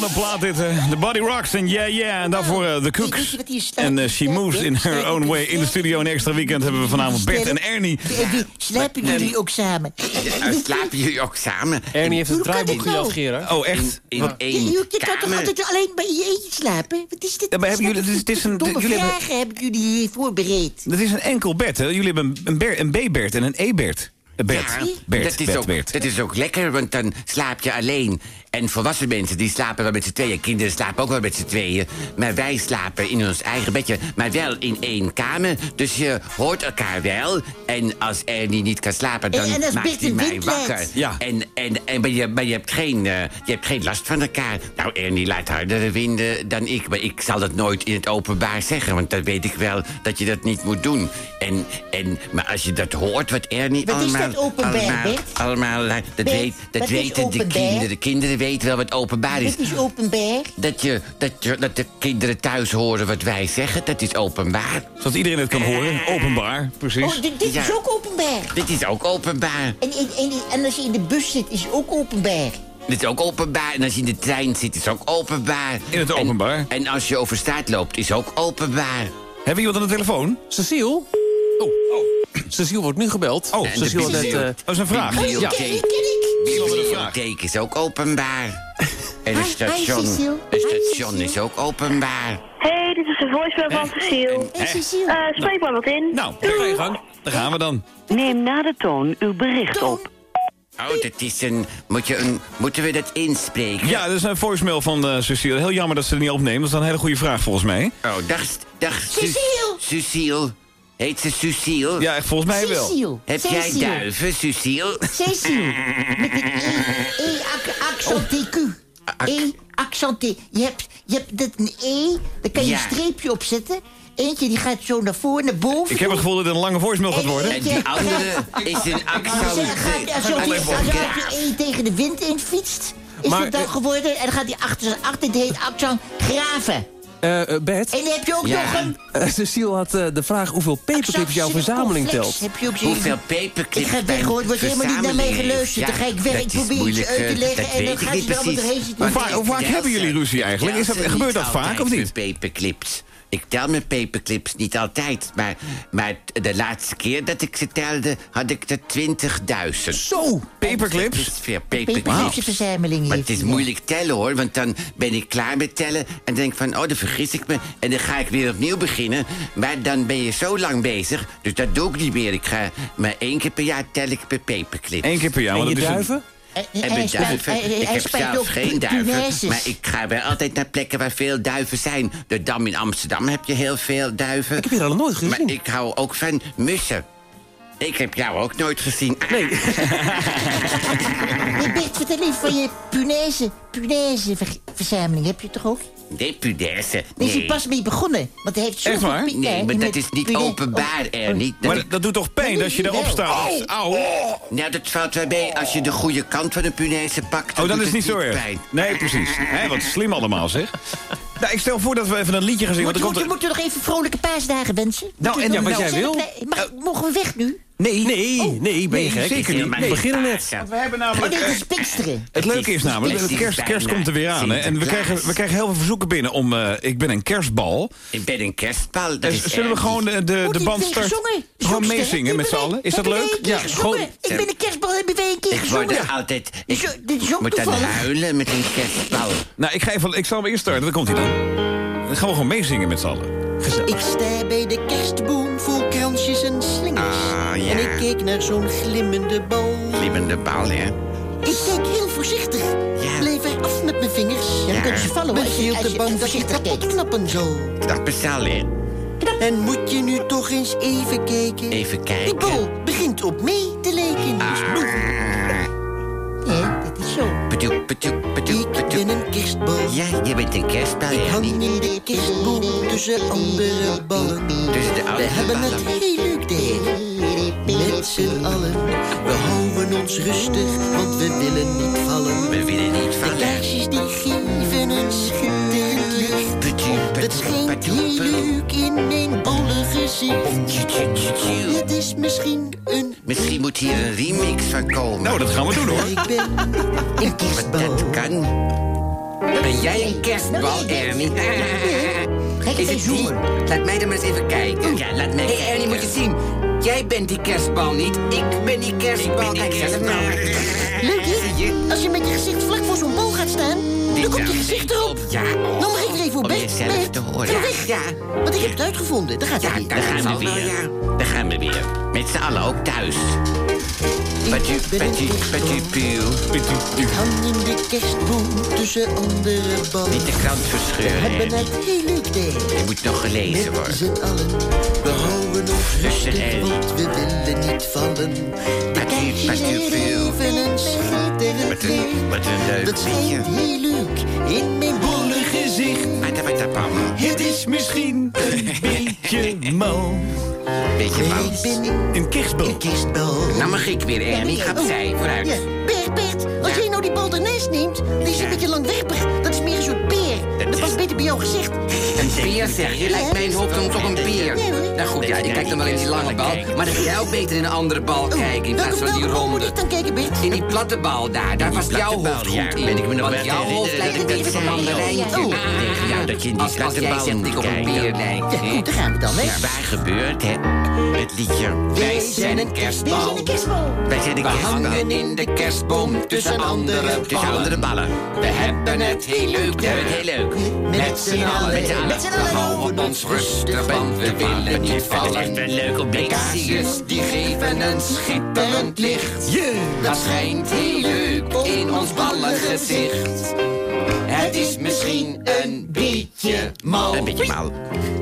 [SPEAKER 1] Wat een plaat dit, hè. The Body Rocks en Yeah Yeah. En daarvoor eh, The Cooks. En eh, She Moves in Her Own Way. In de studio een extra weekend hebben we vanavond Bert en Ernie.
[SPEAKER 15] Slapen jullie ook samen?
[SPEAKER 16] slapen jullie ook samen?
[SPEAKER 14] Ernie heeft het
[SPEAKER 15] Hoe kan
[SPEAKER 14] draaiboek
[SPEAKER 15] dit nou?
[SPEAKER 14] gejat, Gerard.
[SPEAKER 1] Oh, echt?
[SPEAKER 16] In
[SPEAKER 1] Wat-
[SPEAKER 16] één
[SPEAKER 15] Je kan toch altijd alleen bij je eentje slapen? Wat is dit?
[SPEAKER 1] Ja, maar hebben jullie- het is- het is een-
[SPEAKER 15] Domme
[SPEAKER 1] jullie
[SPEAKER 15] vragen hebben jullie hier voorbereid.
[SPEAKER 1] Dat is een enkel bed, hè. Jullie hebben een, een, Ber- een B-Bert en een E-Bert. Een Bert.
[SPEAKER 16] Ja,
[SPEAKER 1] Bert,
[SPEAKER 16] dat, is
[SPEAKER 1] Bert,
[SPEAKER 16] ook,
[SPEAKER 1] Bert.
[SPEAKER 16] dat is ook lekker, want dan slaap je alleen. En volwassen mensen die slapen wel met z'n tweeën. Kinderen slapen ook wel met z'n tweeën. Maar wij slapen in ons eigen bedje. Maar wel in één kamer. Dus je hoort elkaar wel. En als Ernie niet kan slapen, dan
[SPEAKER 15] En- en als
[SPEAKER 16] maakt hij mij wakker.
[SPEAKER 1] Ja.
[SPEAKER 16] En, en, en, maar je, maar je, hebt geen, eh, je hebt geen last van elkaar. Nou, Ernie laat hardere winden dan ik. Maar ik zal dat nooit in het openbaar zeggen. Want dan weet ik wel dat je dat niet moet doen. En, en, maar als je dat hoort, wat Ernie
[SPEAKER 15] Wat is
[SPEAKER 16] allemaal...
[SPEAKER 15] dat openbaar,
[SPEAKER 16] allemaal, dat,
[SPEAKER 15] Bert,
[SPEAKER 16] weet, dat
[SPEAKER 15] wat is
[SPEAKER 16] weten de kinderen. De kinderen weten wel wat openbaar is.
[SPEAKER 15] Dit is openbaar.
[SPEAKER 16] Dat, je, dat, je, dat de kinderen thuis horen wat wij zeggen, dat is openbaar.
[SPEAKER 1] Zodat iedereen het kan horen. Openbaar, precies.
[SPEAKER 15] Oh, dit, dit is ook openbaar.
[SPEAKER 16] Dit is ook openbaar.
[SPEAKER 15] En, en, en, en als je in de bus zit, is ook openbaar.
[SPEAKER 16] Dit is ook openbaar. En als je in de trein zit, is ook openbaar.
[SPEAKER 1] In het openbaar.
[SPEAKER 16] En, en als je over straat loopt, is ook openbaar.
[SPEAKER 1] Hebben we iemand aan de telefoon?
[SPEAKER 14] Cecile? Oh, oh. Cecile wordt nu gebeld.
[SPEAKER 1] Oh,
[SPEAKER 14] Cecile eh,
[SPEAKER 1] Dat is een vraag.
[SPEAKER 16] Bibliotheek. Bibliotheek is ook openbaar. [laughs] En een
[SPEAKER 15] Hi,
[SPEAKER 16] station,
[SPEAKER 15] Cecile.
[SPEAKER 16] een station is ook openbaar.
[SPEAKER 18] Hey, dit is de voicemail van Cecile.
[SPEAKER 15] Hey, Cecile.
[SPEAKER 18] Eh, spreek maar wat in.
[SPEAKER 1] Nou, ga je gang. Daar gaan we dan.
[SPEAKER 18] Neem na de toon uw bericht op.
[SPEAKER 16] Oh, dat is een... Moet je een moeten we dat inspreken?
[SPEAKER 1] Ja, dat is een voicemail van eh Cecile. Heel jammer dat ze het niet opneemt. Dat is een hele goede vraag volgens mij.
[SPEAKER 16] Oh, dag, dag Su-
[SPEAKER 15] Cecile.
[SPEAKER 16] Cecile. Heet ze Suciel?
[SPEAKER 1] Ja, volgens mij wel.
[SPEAKER 15] Cecile.
[SPEAKER 16] Heb jij duiven, Suciel?
[SPEAKER 15] Cecile. [laughs] Met een E. E ac- accent TQ. E accent T. Je hebt, je hebt dit een E. Daar kan je
[SPEAKER 16] Ja.
[SPEAKER 15] een streepje op zetten. Eentje die gaat zo naar voren, naar boven.
[SPEAKER 1] Ik heb het gevoel dat het een lange voicemail gaat worden.
[SPEAKER 16] En die andere is een accent.
[SPEAKER 15] Als je, gaat, als je, op die- als je op die E tegen de wind in fietst, is
[SPEAKER 14] Maar,
[SPEAKER 15] het dan
[SPEAKER 14] eh,
[SPEAKER 15] geworden. En dan gaat hij achter, achter dit heet accent graven.
[SPEAKER 14] Eh, eh, Bert?
[SPEAKER 15] En dan heb je ook
[SPEAKER 16] Ja.
[SPEAKER 15] nog een...
[SPEAKER 14] Eh, Cecile had de vraag hoeveel paperclips jouw verzameling telt.
[SPEAKER 15] Heb je op je
[SPEAKER 16] Hoeveel paperclips
[SPEAKER 15] Ik ga
[SPEAKER 16] bij
[SPEAKER 15] weg hoor, er wordt helemaal niet naar mij geluisterd.
[SPEAKER 16] heeft.
[SPEAKER 15] Dan ga ik
[SPEAKER 16] Ja,
[SPEAKER 15] weg, ik
[SPEAKER 16] dat is
[SPEAKER 15] probeer iets uit te leggen
[SPEAKER 16] dat
[SPEAKER 15] en dan gaat erheen zitten.
[SPEAKER 1] Hoe vaak, hoe vaak hebben jullie ruzie eigenlijk? Is dat, gebeurt dat vaak of niet?
[SPEAKER 16] Paperclips. Ik tel mijn paperclips niet altijd, maar, maar de laatste keer dat ik ze telde, had ik er 20.000.
[SPEAKER 1] Zo, paperclips?
[SPEAKER 16] Dat is veel
[SPEAKER 15] Paperclips
[SPEAKER 16] paperclips.
[SPEAKER 15] verzameling
[SPEAKER 16] Maar het is moeilijk tellen hoor, want dan ben ik klaar met tellen en denk van, oh, dan vergis ik me. En dan ga ik weer opnieuw beginnen. Maar dan ben je zo lang bezig, dus dat doe ik niet meer. Ik ga maar één keer per jaar tel ik per paperclip.
[SPEAKER 1] Eén keer per jaar.
[SPEAKER 14] En
[SPEAKER 1] want
[SPEAKER 14] je
[SPEAKER 1] dat is een-
[SPEAKER 14] duiven?
[SPEAKER 15] En,
[SPEAKER 16] En met
[SPEAKER 15] spuit-
[SPEAKER 16] duiven. ik heb zelf
[SPEAKER 15] ook
[SPEAKER 16] geen duiven. Maar ik ga wel altijd naar plekken waar veel duiven zijn. De Dam in Amsterdam heb je heel veel duiven.
[SPEAKER 14] Ik heb je dat nog nooit gezien.
[SPEAKER 16] Maar ik hou ook van mussen. Ik heb jou ook nooit gezien. Nee. [laughs] [laughs]
[SPEAKER 15] Vertel even van je punaise, punaise ver- verzameling. Heb je toch ook?
[SPEAKER 16] Nee, pudaise.
[SPEAKER 15] Daar is hij
[SPEAKER 16] Nee.
[SPEAKER 15] pas mee begonnen. Want hij heeft zo
[SPEAKER 1] Echt waar?
[SPEAKER 16] Nee, maar dat is niet openbaar, er niet.
[SPEAKER 1] Maar dat, dat doet toch pijn als je erop staat? Auw.
[SPEAKER 16] Nou, dat valt wel mee als je de goede kant van een punaise pakt.
[SPEAKER 1] Oh, dan
[SPEAKER 16] doet
[SPEAKER 1] is het niet zo erg.
[SPEAKER 16] pijn.
[SPEAKER 1] Nee, precies. [laughs] Hè, wat slim allemaal, zeg. Nou, ik stel voor dat we even een liedje gaan zingen.
[SPEAKER 15] Moet,
[SPEAKER 1] Want er
[SPEAKER 15] moet,
[SPEAKER 1] komt
[SPEAKER 15] moet, nog even vrolijke paasdagen wensen?
[SPEAKER 1] Nou, en ja, wat jij
[SPEAKER 15] zijn
[SPEAKER 1] wil.
[SPEAKER 15] Mag, mogen we weg nu?
[SPEAKER 1] Nee,
[SPEAKER 14] Nee, nee, ben je
[SPEAKER 1] nee,
[SPEAKER 14] gek?
[SPEAKER 1] zeker niet.
[SPEAKER 14] We beginnen net.
[SPEAKER 1] We hebben
[SPEAKER 15] Oh,
[SPEAKER 1] namelijk...
[SPEAKER 15] dit
[SPEAKER 1] eh,
[SPEAKER 15] is Pinksteren.
[SPEAKER 1] Het leuke is namelijk,
[SPEAKER 16] Het
[SPEAKER 1] de kerst, kerst komt er weer aan. Hè, en we krijgen, we krijgen heel veel verzoeken binnen om... eh, ik ben een kerstbal.
[SPEAKER 16] Ik ben een kerstbal. dat
[SPEAKER 1] Eh,
[SPEAKER 16] is
[SPEAKER 1] zullen we gewoon de, de, de
[SPEAKER 15] die
[SPEAKER 1] band starten? Gewoon meezingen met z'n allen? Is dat leuk? Ja, gewoon...
[SPEAKER 15] Ik ben een kerstbal, hebben wij een keer
[SPEAKER 16] Ik word
[SPEAKER 15] gezongen?
[SPEAKER 16] er altijd... Ik moet dan huilen met een kerstbal.
[SPEAKER 1] Nou, ik, ga even, ik zal hem eerst starten. Dan komt hij dan. Dan gaan we gewoon meezingen met z'n allen.
[SPEAKER 19] Ik sta bij de kerstboom vol kransjes en slingers.
[SPEAKER 16] Ah, ja.
[SPEAKER 19] En ik keek naar zo'n glimmende bal.
[SPEAKER 16] Glimmende bal, hè?
[SPEAKER 19] Ik keek heel voorzichtig.
[SPEAKER 16] Ja.
[SPEAKER 19] Bleef er af met mijn vingers.
[SPEAKER 15] Ja, dan kunnen ze vallen hoor.
[SPEAKER 19] Ben
[SPEAKER 15] je- als
[SPEAKER 19] te
[SPEAKER 15] je
[SPEAKER 19] bang dat je kapot knappen zal.
[SPEAKER 16] Knap bezel, hè?
[SPEAKER 19] En moet je nu toch eens even kijken.
[SPEAKER 16] Even
[SPEAKER 19] Die
[SPEAKER 16] kijken.
[SPEAKER 19] bal begint op mee te lijken. Dus nog
[SPEAKER 15] Ja, is zo.
[SPEAKER 19] Ik ben een kerstbal.
[SPEAKER 16] Ja, je bent een kerstbal,
[SPEAKER 19] Ik hang in de kerstboom tussen andere ballen.
[SPEAKER 16] Tussen de
[SPEAKER 19] We hebben het heel leuk daar. Met z'n allen. We houden ons rustig, want we willen niet vallen.
[SPEAKER 16] We willen niet
[SPEAKER 19] De
[SPEAKER 16] vallen.
[SPEAKER 19] kaarsjes die
[SPEAKER 16] moet hier een remix van komen.
[SPEAKER 1] Nou, dat gaan we doen hoor.
[SPEAKER 19] Ik ben een kerstbal.
[SPEAKER 16] Dat kan. Ben jij een kerstbal, Ernie? Is het die? Laat mij er maar eens even kijken. Ja, laat mij hey, Ernie, moet je zien. Jij bent die kerstbal niet. Ik ben die kerstbal. Kijk zelf nou.
[SPEAKER 19] Leuk, hè? Als je met je gezicht vlak voor zo'n bal gaat staan, dan komt je gezicht erop.
[SPEAKER 16] Ja, oh.
[SPEAKER 19] Nou mag ik er even op
[SPEAKER 16] Om
[SPEAKER 19] weg.
[SPEAKER 16] jezelf
[SPEAKER 19] Bert,
[SPEAKER 16] te horen.
[SPEAKER 19] weg.
[SPEAKER 16] Ja.
[SPEAKER 19] Want ik heb het uitgevonden. Daar gaat
[SPEAKER 16] Ja,
[SPEAKER 19] hij niet.
[SPEAKER 16] daar gaan we weer. Daar gaan we weer. Met z'n allen ook thuis. Patu, patu, patu, puw.
[SPEAKER 19] Ik hang in de kerstboom tussen andere ballen.
[SPEAKER 16] Niet de krant
[SPEAKER 19] We
[SPEAKER 16] verscheuren,
[SPEAKER 19] hebben
[SPEAKER 16] Ernie.
[SPEAKER 19] het heel leuk daar.
[SPEAKER 16] Je moet nog gelezen worden.
[SPEAKER 19] z'n allen. We houden ons
[SPEAKER 16] Rustig,
[SPEAKER 19] want we willen niet vallen. De
[SPEAKER 16] puw.
[SPEAKER 19] geven een schitterend
[SPEAKER 16] Wat een,
[SPEAKER 19] licht.
[SPEAKER 16] wat een leuk
[SPEAKER 19] Dat
[SPEAKER 16] liedje.
[SPEAKER 19] schijnt heel leuk in mijn bolle gezicht.
[SPEAKER 1] Het is misschien een [laughs] beetje mal.
[SPEAKER 16] Beetje
[SPEAKER 19] ben
[SPEAKER 1] Een kerstbal.
[SPEAKER 19] een kerstbal.
[SPEAKER 16] Nou mag ik weer, Ernie. Ga opzij, vooruit.
[SPEAKER 19] Ja, Bert, Bert, als
[SPEAKER 16] Ja.
[SPEAKER 19] jij nou die bal neemt, die is een beetje langwerpig. Dat is meer een soort peer.
[SPEAKER 16] Dat
[SPEAKER 19] Dat
[SPEAKER 16] is-
[SPEAKER 19] jouw gezicht.
[SPEAKER 16] Een peer, zeg je? Lijkt mijn hoofd dan toch een peer.
[SPEAKER 20] Nou goed, ja, je kijkt dan wel in die lange bal. Maar dan kun jij ook beter in een andere bal kijken in plaats van die ronde. In die platte bal daar, daar was jouw hoofd
[SPEAKER 16] ja,
[SPEAKER 20] goed in.
[SPEAKER 16] ben ik me nog
[SPEAKER 20] Want jouw hoofd lijkt een beetje een mandarijntje.
[SPEAKER 16] Jou dat je in die platte
[SPEAKER 20] jij
[SPEAKER 16] bal
[SPEAKER 20] zegt
[SPEAKER 16] moet
[SPEAKER 20] ik op een
[SPEAKER 16] kijken.
[SPEAKER 19] Ja,
[SPEAKER 20] hè?
[SPEAKER 19] goed, daar gaan we dan, hè?
[SPEAKER 16] Ja, waar gebeurt het? Het liedje.
[SPEAKER 20] Wij zijn een kerstbal.
[SPEAKER 16] Wij zijn
[SPEAKER 20] We
[SPEAKER 16] kerstbal.
[SPEAKER 20] hangen in de kerstboom tussen andere
[SPEAKER 16] Tussen andere
[SPEAKER 20] ballen.
[SPEAKER 16] ballen.
[SPEAKER 20] We hebben het heel leuk
[SPEAKER 16] We hebben het heel leuk. Met z'n allen.
[SPEAKER 20] Met z'n allen. We houden ons rustig, want we willen niet
[SPEAKER 16] Het is
[SPEAKER 20] vallen.
[SPEAKER 16] wel leuk om
[SPEAKER 20] De kaarsjes die geven een schitterend licht. Dat schijnt heel leuk in ons ballengezicht. Het is misschien een beetje
[SPEAKER 15] mal.
[SPEAKER 16] Een beetje mal.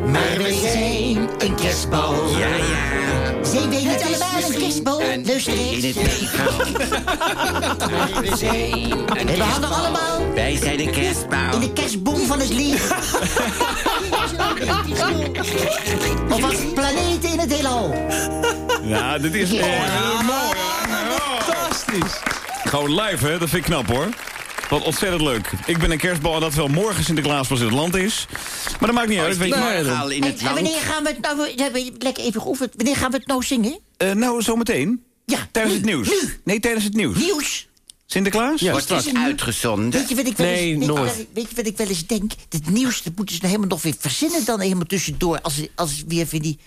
[SPEAKER 15] Maar we zijn een kerstbal.
[SPEAKER 16] Ja, ja.
[SPEAKER 15] Zijn wij niet allemaal een kerstbal? Luister
[SPEAKER 16] In
[SPEAKER 15] eens.
[SPEAKER 16] het leven. [laughs] Maar we zijn een
[SPEAKER 15] We hangen
[SPEAKER 16] kerstbal.
[SPEAKER 15] allemaal
[SPEAKER 16] Wij zijn een kerstbal.
[SPEAKER 15] in de kerstboom van het leven. [laughs] of als planeten in het heelal.
[SPEAKER 1] Ja, dit is echt
[SPEAKER 15] Ja.
[SPEAKER 1] mooi. Fantastisch. Gewoon live, hè? Dat vind ik knap, hoor. Wat ontzettend leuk. Ik ben een kerstbal en dat wel morgen Sinterklaas pas in het land is. Maar dat maakt niet uit, weet je.
[SPEAKER 16] Nee, al in het
[SPEAKER 15] En, en wanneer gaan we het nou... we hebben lekker even geoefend. Wanneer gaan we het nou zingen?
[SPEAKER 1] Eh, nou, zometeen.
[SPEAKER 15] Ja.
[SPEAKER 1] Tijdens
[SPEAKER 15] nu,
[SPEAKER 1] het nieuws.
[SPEAKER 15] Nu.
[SPEAKER 1] Nee, tijdens het nieuws.
[SPEAKER 15] Nieuws.
[SPEAKER 1] Sinterklaas?
[SPEAKER 16] Wordt
[SPEAKER 15] is het
[SPEAKER 16] dit
[SPEAKER 15] nu?
[SPEAKER 16] uitgezonden?
[SPEAKER 15] Weet je wat ik wel eens,
[SPEAKER 14] Nee,
[SPEAKER 15] weet, je
[SPEAKER 14] nooit.
[SPEAKER 15] wat- weet je wat ik wel eens denk? Het nieuws dat moeten ze nou helemaal nog weer verzinnen dan helemaal tussendoor. Als, als weer van die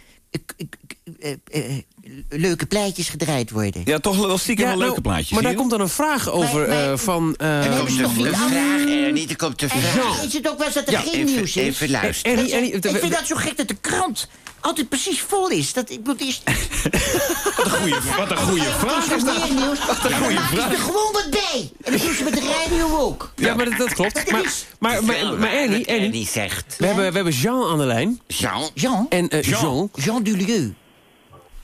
[SPEAKER 15] leuke plaatjes gedraaid worden.
[SPEAKER 1] Ja, toch wel stiekem
[SPEAKER 14] Ja,
[SPEAKER 1] wel
[SPEAKER 14] nou,
[SPEAKER 1] leuke plaatjes.
[SPEAKER 14] Maar daar komt dan een vraag over
[SPEAKER 15] Maar- maar-
[SPEAKER 14] eh, van... eh,
[SPEAKER 15] En hebben ze nog niet
[SPEAKER 16] Een vraag, Ernie, er komt een
[SPEAKER 15] En
[SPEAKER 16] vraag.
[SPEAKER 15] is het ook wel eens dat er
[SPEAKER 16] Ja,
[SPEAKER 15] geen
[SPEAKER 16] even-
[SPEAKER 15] nieuws is?
[SPEAKER 16] even luisteren.
[SPEAKER 14] Ernie, Ernie,
[SPEAKER 15] ik vind dat zo gek dat de krant altijd precies vol is. Dat, ik bedoel, eerst... [laughs]
[SPEAKER 1] Wat een goede, wat een goede vraag is dat.
[SPEAKER 15] nieuws.
[SPEAKER 1] Wat een
[SPEAKER 15] Ja,
[SPEAKER 1] goede
[SPEAKER 15] dan maken ze
[SPEAKER 1] vraag.
[SPEAKER 15] er gewoon wat bij. En dat doen ze met de radio ook.
[SPEAKER 14] ja, maar dat, dat klopt. Maar, maar, maar, maar Ernie, Ernie,
[SPEAKER 16] Ernie zegt.
[SPEAKER 14] we hebben, we hebben Jean aan de lijn.
[SPEAKER 16] Jean,
[SPEAKER 15] Jean?
[SPEAKER 14] En eh,
[SPEAKER 1] Jean.
[SPEAKER 14] Jean.
[SPEAKER 15] Jean Dulueu.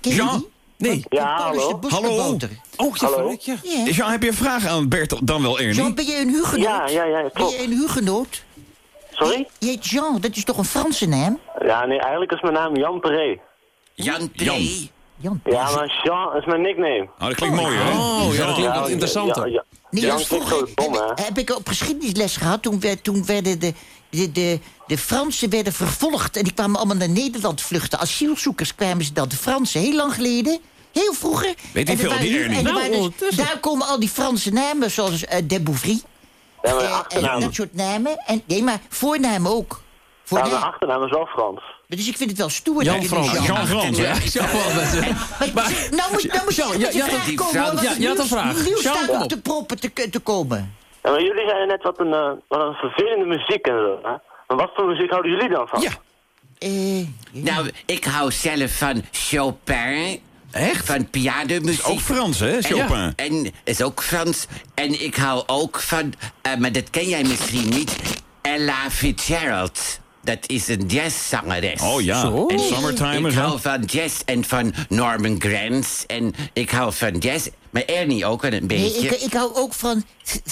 [SPEAKER 15] Ken je
[SPEAKER 1] Jean?
[SPEAKER 15] die?
[SPEAKER 14] Nee.
[SPEAKER 12] Ja, hallo.
[SPEAKER 15] Bosgebouter.
[SPEAKER 14] Oh, ja,
[SPEAKER 12] Hallo.
[SPEAKER 14] ja.
[SPEAKER 15] Ja.
[SPEAKER 1] Jean, heb je een vraag aan Bert dan wel, Ernie?
[SPEAKER 15] Jean, ben je een hugenoot?
[SPEAKER 12] Ja, ja, ja,
[SPEAKER 15] Ben
[SPEAKER 12] klopt.
[SPEAKER 15] je een hugenoot?
[SPEAKER 12] Sorry?
[SPEAKER 15] Je heet Jean, dat is toch een Franse naam?
[SPEAKER 12] Ja, nee, eigenlijk is mijn naam Jan Peré.
[SPEAKER 16] Jan P.
[SPEAKER 1] Jan.
[SPEAKER 15] Jan.
[SPEAKER 12] Ja, maar Jean is mijn nickname.
[SPEAKER 1] Oh, dat klinkt mooi, hè?
[SPEAKER 14] Oh, ja, dat klinkt wat
[SPEAKER 12] Ja,
[SPEAKER 14] interessanter.
[SPEAKER 12] ja, ja.
[SPEAKER 15] Nee,
[SPEAKER 12] Jan
[SPEAKER 15] vroeger heb, ik op geschiedenisles gehad. Toen, werd, toen werden de, de, de, de Fransen werden vervolgd. En die kwamen allemaal naar Nederland vluchten. Asielzoekers kwamen ze dan. De Fransen, heel lang geleden. Heel vroeger.
[SPEAKER 1] Weet hij
[SPEAKER 15] En er
[SPEAKER 1] veel, die Ernie?
[SPEAKER 15] en er
[SPEAKER 14] Nou,
[SPEAKER 15] dus- daar komen al die Franse namen, zoals eh de Bouvry.
[SPEAKER 12] Ja,
[SPEAKER 15] eh, en
[SPEAKER 12] achternaam.
[SPEAKER 15] dat soort namen. En, nee, maar voornamen ook.
[SPEAKER 12] Ja,
[SPEAKER 15] Voornaam.
[SPEAKER 12] mijn achternaam is wel Frans.
[SPEAKER 15] Dus ik vind het wel stoer.
[SPEAKER 14] Jan
[SPEAKER 15] dat je
[SPEAKER 14] Frans.
[SPEAKER 15] dus
[SPEAKER 1] Jean Frans, hè?
[SPEAKER 14] Ja, Frans. [laughs]
[SPEAKER 15] Maar,
[SPEAKER 14] Maar-
[SPEAKER 15] nou moet, nou moet je
[SPEAKER 14] Jean,
[SPEAKER 15] met je
[SPEAKER 14] ja,
[SPEAKER 15] vraag komen. Hoor,
[SPEAKER 14] ja, je had een vraag.
[SPEAKER 15] Nieuws
[SPEAKER 14] Jean,
[SPEAKER 15] staat op te proppen te, te komen.
[SPEAKER 12] Ja, maar jullie zeiden net wat een, eh, wat een vervelende muziek en zo, hè? Maar wat voor muziek houden jullie dan van?
[SPEAKER 14] Ja.
[SPEAKER 15] Eh,
[SPEAKER 16] Nou, ik hou zelf van Chopin.
[SPEAKER 1] Echt?
[SPEAKER 16] Van pianomuziek.
[SPEAKER 1] Ook Frans, hè, Chopin?
[SPEAKER 16] En, en is ook Frans. En ik hou ook van, eh, maar dat ken jij misschien niet, Ella Fitzgerald. Dat is een jazzzangeres.
[SPEAKER 1] Oh ja,
[SPEAKER 14] Zo.
[SPEAKER 1] en Summertime
[SPEAKER 16] Ik hou van jazz en van Norman Granz. En ik hou van jazz. Maar Ernie ook wel een
[SPEAKER 15] nee,
[SPEAKER 16] beetje.
[SPEAKER 15] ik, ik hou ook van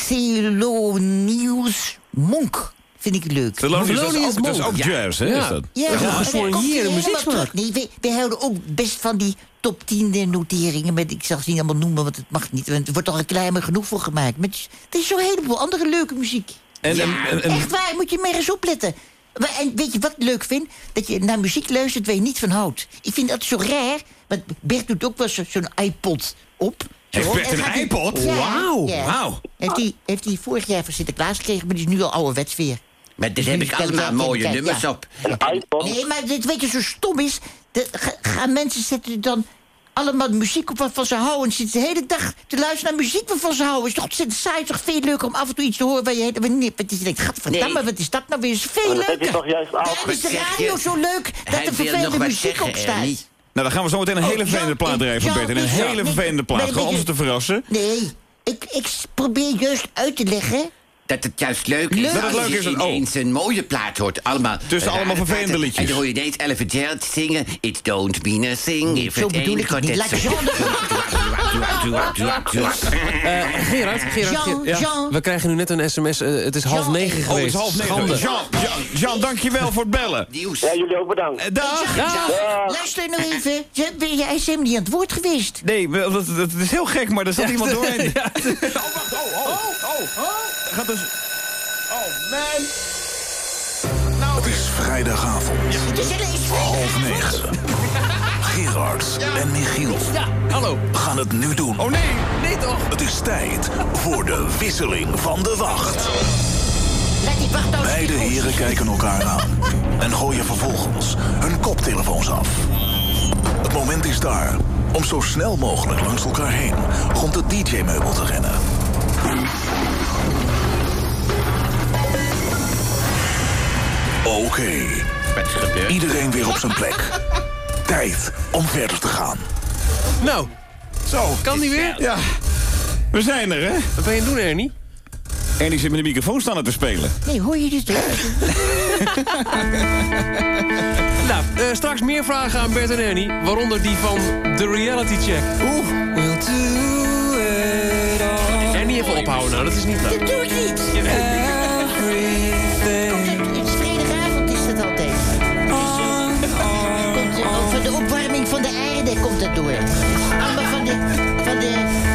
[SPEAKER 15] Thelonious Monk. Vind ik leuk.
[SPEAKER 1] Thelonious, dat is ook, dat is ook
[SPEAKER 14] Ja.
[SPEAKER 1] jazz, hè?
[SPEAKER 14] Ja.
[SPEAKER 1] Is dat?
[SPEAKER 15] Ja,
[SPEAKER 14] Ja,
[SPEAKER 15] en dan
[SPEAKER 14] gesworen
[SPEAKER 15] komt hij
[SPEAKER 14] hier, de
[SPEAKER 15] helemaal
[SPEAKER 14] muzieksmaak.
[SPEAKER 15] terug. Nee, wij, wij houden ook best van die top 10 noteringen. Met, ik zal ze niet allemaal noemen, want het mag niet. Want er wordt al reclame genoeg voor gemaakt. Maar het is- er is zo'n heleboel andere leuke muziek.
[SPEAKER 1] En, en, en, en-
[SPEAKER 15] Echt waar, moet je maar eens opletten. Maar, en weet je wat ik leuk vind? Dat je naar muziek luistert waar je niet van houdt. Ik vind dat zo raar. Want Bert doet ook wel zo- zo'n iPod op. Zo,
[SPEAKER 1] Heeft Bert een iPod?
[SPEAKER 15] Ja,
[SPEAKER 1] Wauw,
[SPEAKER 15] ja. Heeft hij, heeft hij vorig jaar van Sinterklaas gekregen, maar die is nu al ouderwets weer.
[SPEAKER 16] Maar
[SPEAKER 15] Dus
[SPEAKER 16] daar heb ik allemaal mooie nummers
[SPEAKER 15] ja.
[SPEAKER 16] op.
[SPEAKER 12] Een iPod?
[SPEAKER 15] Nee, maar dit, weet je, zo stom is... De, ga- gaan mensen zetten dan allemaal muziek op waarvan ze houden... en zitten de hele dag te luisteren naar muziek waarvan ze houden. is toch ontzettend saai, is toch veel leuker om af en toe iets te horen... waar je helemaal niet... Want je denkt, gadverdamme,
[SPEAKER 16] Nee.
[SPEAKER 15] wat is dat nou weer? is veel
[SPEAKER 12] Maar dat heb je
[SPEAKER 15] leuker.
[SPEAKER 12] toch juist
[SPEAKER 15] is de radio zo leuk dat er vervelende
[SPEAKER 16] wat
[SPEAKER 15] muziek op staat.
[SPEAKER 1] Nou, dan gaan we zo meteen een hele
[SPEAKER 15] Oh,
[SPEAKER 1] vervelende
[SPEAKER 15] Jean,
[SPEAKER 1] plaat draaien van Bert. En een hele vervelende plaat, gewoon om ze te verrassen.
[SPEAKER 15] Nee, ik, ik probeer juist uit te leggen...
[SPEAKER 16] Dat het juist leuk is.
[SPEAKER 15] Leuk. Dat
[SPEAKER 1] het leuk
[SPEAKER 16] je
[SPEAKER 1] is oh.
[SPEAKER 16] ineens een mooie plaat hoort. Allemaal
[SPEAKER 1] Tussen allemaal
[SPEAKER 16] rare
[SPEAKER 1] vervelende liedjes.
[SPEAKER 16] En dan hoor je ineens Ella Fitzgerald zingen. It don't mean a thing. If
[SPEAKER 15] Zo
[SPEAKER 16] it
[SPEAKER 15] bedoel
[SPEAKER 16] ain't
[SPEAKER 15] ik het
[SPEAKER 16] got
[SPEAKER 15] niet.
[SPEAKER 16] that
[SPEAKER 15] Laat.
[SPEAKER 14] Eh, Gerard, Gerard,
[SPEAKER 15] Jean,
[SPEAKER 14] Gerard, ja,
[SPEAKER 15] Jean.
[SPEAKER 14] we krijgen nu net een sms. eh, het is half
[SPEAKER 15] Jean.
[SPEAKER 14] negen
[SPEAKER 1] Oh, het
[SPEAKER 14] geweest.
[SPEAKER 1] is half negen. Jean, Jean, Jean, dankjewel voor het bellen.
[SPEAKER 16] Nieuws.
[SPEAKER 12] Ja, jullie ook bedankt.
[SPEAKER 1] Eh, Dag.
[SPEAKER 15] Luister nou even. Ze- Hij is helemaal niet aan het woord geweest.
[SPEAKER 1] Nee, dat, dat is heel gek, maar er zat iemand doorheen. [laughs]
[SPEAKER 14] Ja.
[SPEAKER 1] Oh, wacht. Oh, oh, oh. Gaat dus... Oh, man.
[SPEAKER 21] Het is vrijdagavond.
[SPEAKER 15] Het is ineens
[SPEAKER 21] Half negen. [laughs] Gerard en Michiel
[SPEAKER 14] Ja, hallo.
[SPEAKER 21] gaan het nu doen.
[SPEAKER 1] Oh, nee.
[SPEAKER 14] Nee toch?
[SPEAKER 21] Het is tijd voor de wisseling van de wacht.
[SPEAKER 15] Laat die wacht nou
[SPEAKER 21] Beide heren kijken elkaar aan en gooien vervolgens hun koptelefoons af. Het moment is daar om zo snel mogelijk langs elkaar heen rond het DJ-meubel te rennen. Oké. Iedereen weer op zijn plek. [laughs] Tijd om verder te gaan.
[SPEAKER 14] Nou,
[SPEAKER 1] zo.
[SPEAKER 14] Kan die weer?
[SPEAKER 1] Ja. We zijn er, hè?
[SPEAKER 14] Wat ben je doen, Ernie?
[SPEAKER 1] Ernie zit met de microfoon staan te spelen.
[SPEAKER 13] Nee, hoor je dus dit? [laughs]
[SPEAKER 14] nou, eh, straks meer vragen aan Bert en Ernie. Waaronder die van The Reality Check. Oeh ophouden. Nou, dat is niet.
[SPEAKER 13] Dat doe ik niet. Vrijdagavond is dat altijd. Komt, de opwarming van de aarde komt het door. Van de, van de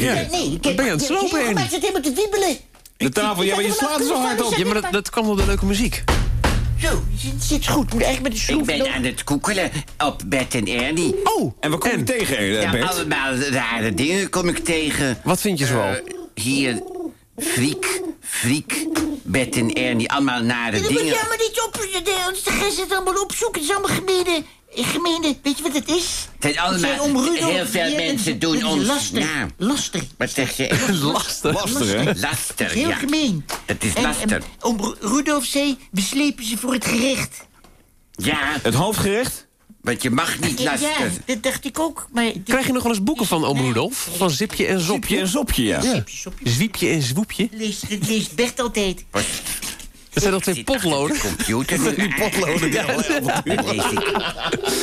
[SPEAKER 1] maken.
[SPEAKER 15] Nee, ik
[SPEAKER 14] ben je aan het slopen, Ernie?
[SPEAKER 15] het zit helemaal te wiebelen.
[SPEAKER 1] De tafel, ja, maar je slaat er zo hard op.
[SPEAKER 14] Ja, maar dat, dat kwam door de leuke muziek.
[SPEAKER 15] Zo, het zit goed. Moet eigenlijk met de schroef...
[SPEAKER 16] Ik ben aan het koekelen op Bert en Ernie.
[SPEAKER 14] Oh,
[SPEAKER 1] En wat kom je tegen, eh,
[SPEAKER 16] Ja,
[SPEAKER 1] Bert?
[SPEAKER 16] allemaal rare dingen kom ik tegen.
[SPEAKER 14] Wat vind je zoal?
[SPEAKER 16] Eh, hier, friek, friek, Bert en Ernie. Allemaal nare
[SPEAKER 15] Dat moet
[SPEAKER 16] dingen.
[SPEAKER 15] je allemaal niet op... De rest het allemaal opzoeken. Het is allemaal gemene... Gemene... Weet je wat het is?
[SPEAKER 16] Het zijn allemaal-
[SPEAKER 15] om Rudolf
[SPEAKER 16] heel veel mensen doen ons
[SPEAKER 15] Laster.
[SPEAKER 16] na.
[SPEAKER 15] Laster.
[SPEAKER 16] Wat zeg je?
[SPEAKER 14] Laster. [laughs]
[SPEAKER 1] Laster, hè?
[SPEAKER 16] Laster,
[SPEAKER 15] Heel
[SPEAKER 16] ja.
[SPEAKER 15] gemeen.
[SPEAKER 16] Het is
[SPEAKER 15] En-
[SPEAKER 16] laster.
[SPEAKER 15] En, om Ru- Rudolf zei, we slepen ze voor het gerecht.
[SPEAKER 16] Ja,
[SPEAKER 1] Het hoofdgerecht?
[SPEAKER 16] want je mag niet
[SPEAKER 15] Ja,
[SPEAKER 16] lasten.
[SPEAKER 15] dat dacht ik ook. Maar dit-
[SPEAKER 14] Krijg je nog wel eens boeken van oom Rudolf? Van Zipje en
[SPEAKER 1] Zopje en zopje, ja.
[SPEAKER 15] Sopje.
[SPEAKER 14] Zwiepje en Zwoepje?
[SPEAKER 15] Leest, dit leest Bert altijd.
[SPEAKER 14] Dat zijn toch twee potloden?
[SPEAKER 16] Computer. [laughs]
[SPEAKER 1] Die potloden,
[SPEAKER 16] ik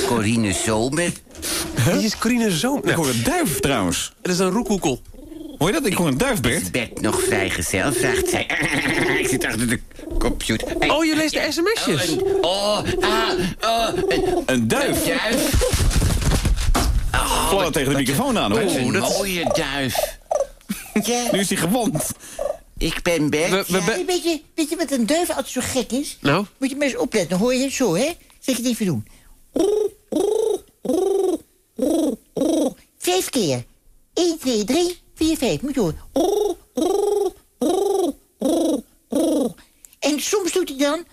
[SPEAKER 16] Corine Zomer.
[SPEAKER 14] Die is Corine Zoon.
[SPEAKER 1] Ik hoor een duif trouwens.
[SPEAKER 14] Dat is een roekoekel.
[SPEAKER 1] Hoor je dat? Ik hoor een duif, Bert.
[SPEAKER 16] Bert nog vrijgezel, vraagt zij. [laughs] ik zit achter de computer. Hey,
[SPEAKER 14] Oh, je leest de sms'jes.
[SPEAKER 16] een- Oh, ah, oh, een
[SPEAKER 1] Een duif.
[SPEAKER 16] duif.
[SPEAKER 1] Flauw tegen de microfoon aan, hoor.
[SPEAKER 16] Wat een
[SPEAKER 14] dat is-
[SPEAKER 16] mooie duif. [laughs]
[SPEAKER 1] Nu is hij gewond.
[SPEAKER 16] Ik ben Bert.
[SPEAKER 14] We, we,
[SPEAKER 15] Ja,
[SPEAKER 14] be-
[SPEAKER 15] weet, je, weet je wat een duif altijd zo gek is?
[SPEAKER 14] nou,
[SPEAKER 15] Moet je maar eens opletten, hoor je? Zo, hè? Zeg je het even doen. Vijf keer. 1, 2, 3, 4, 5. Moet je horen. En soms doet hij dan...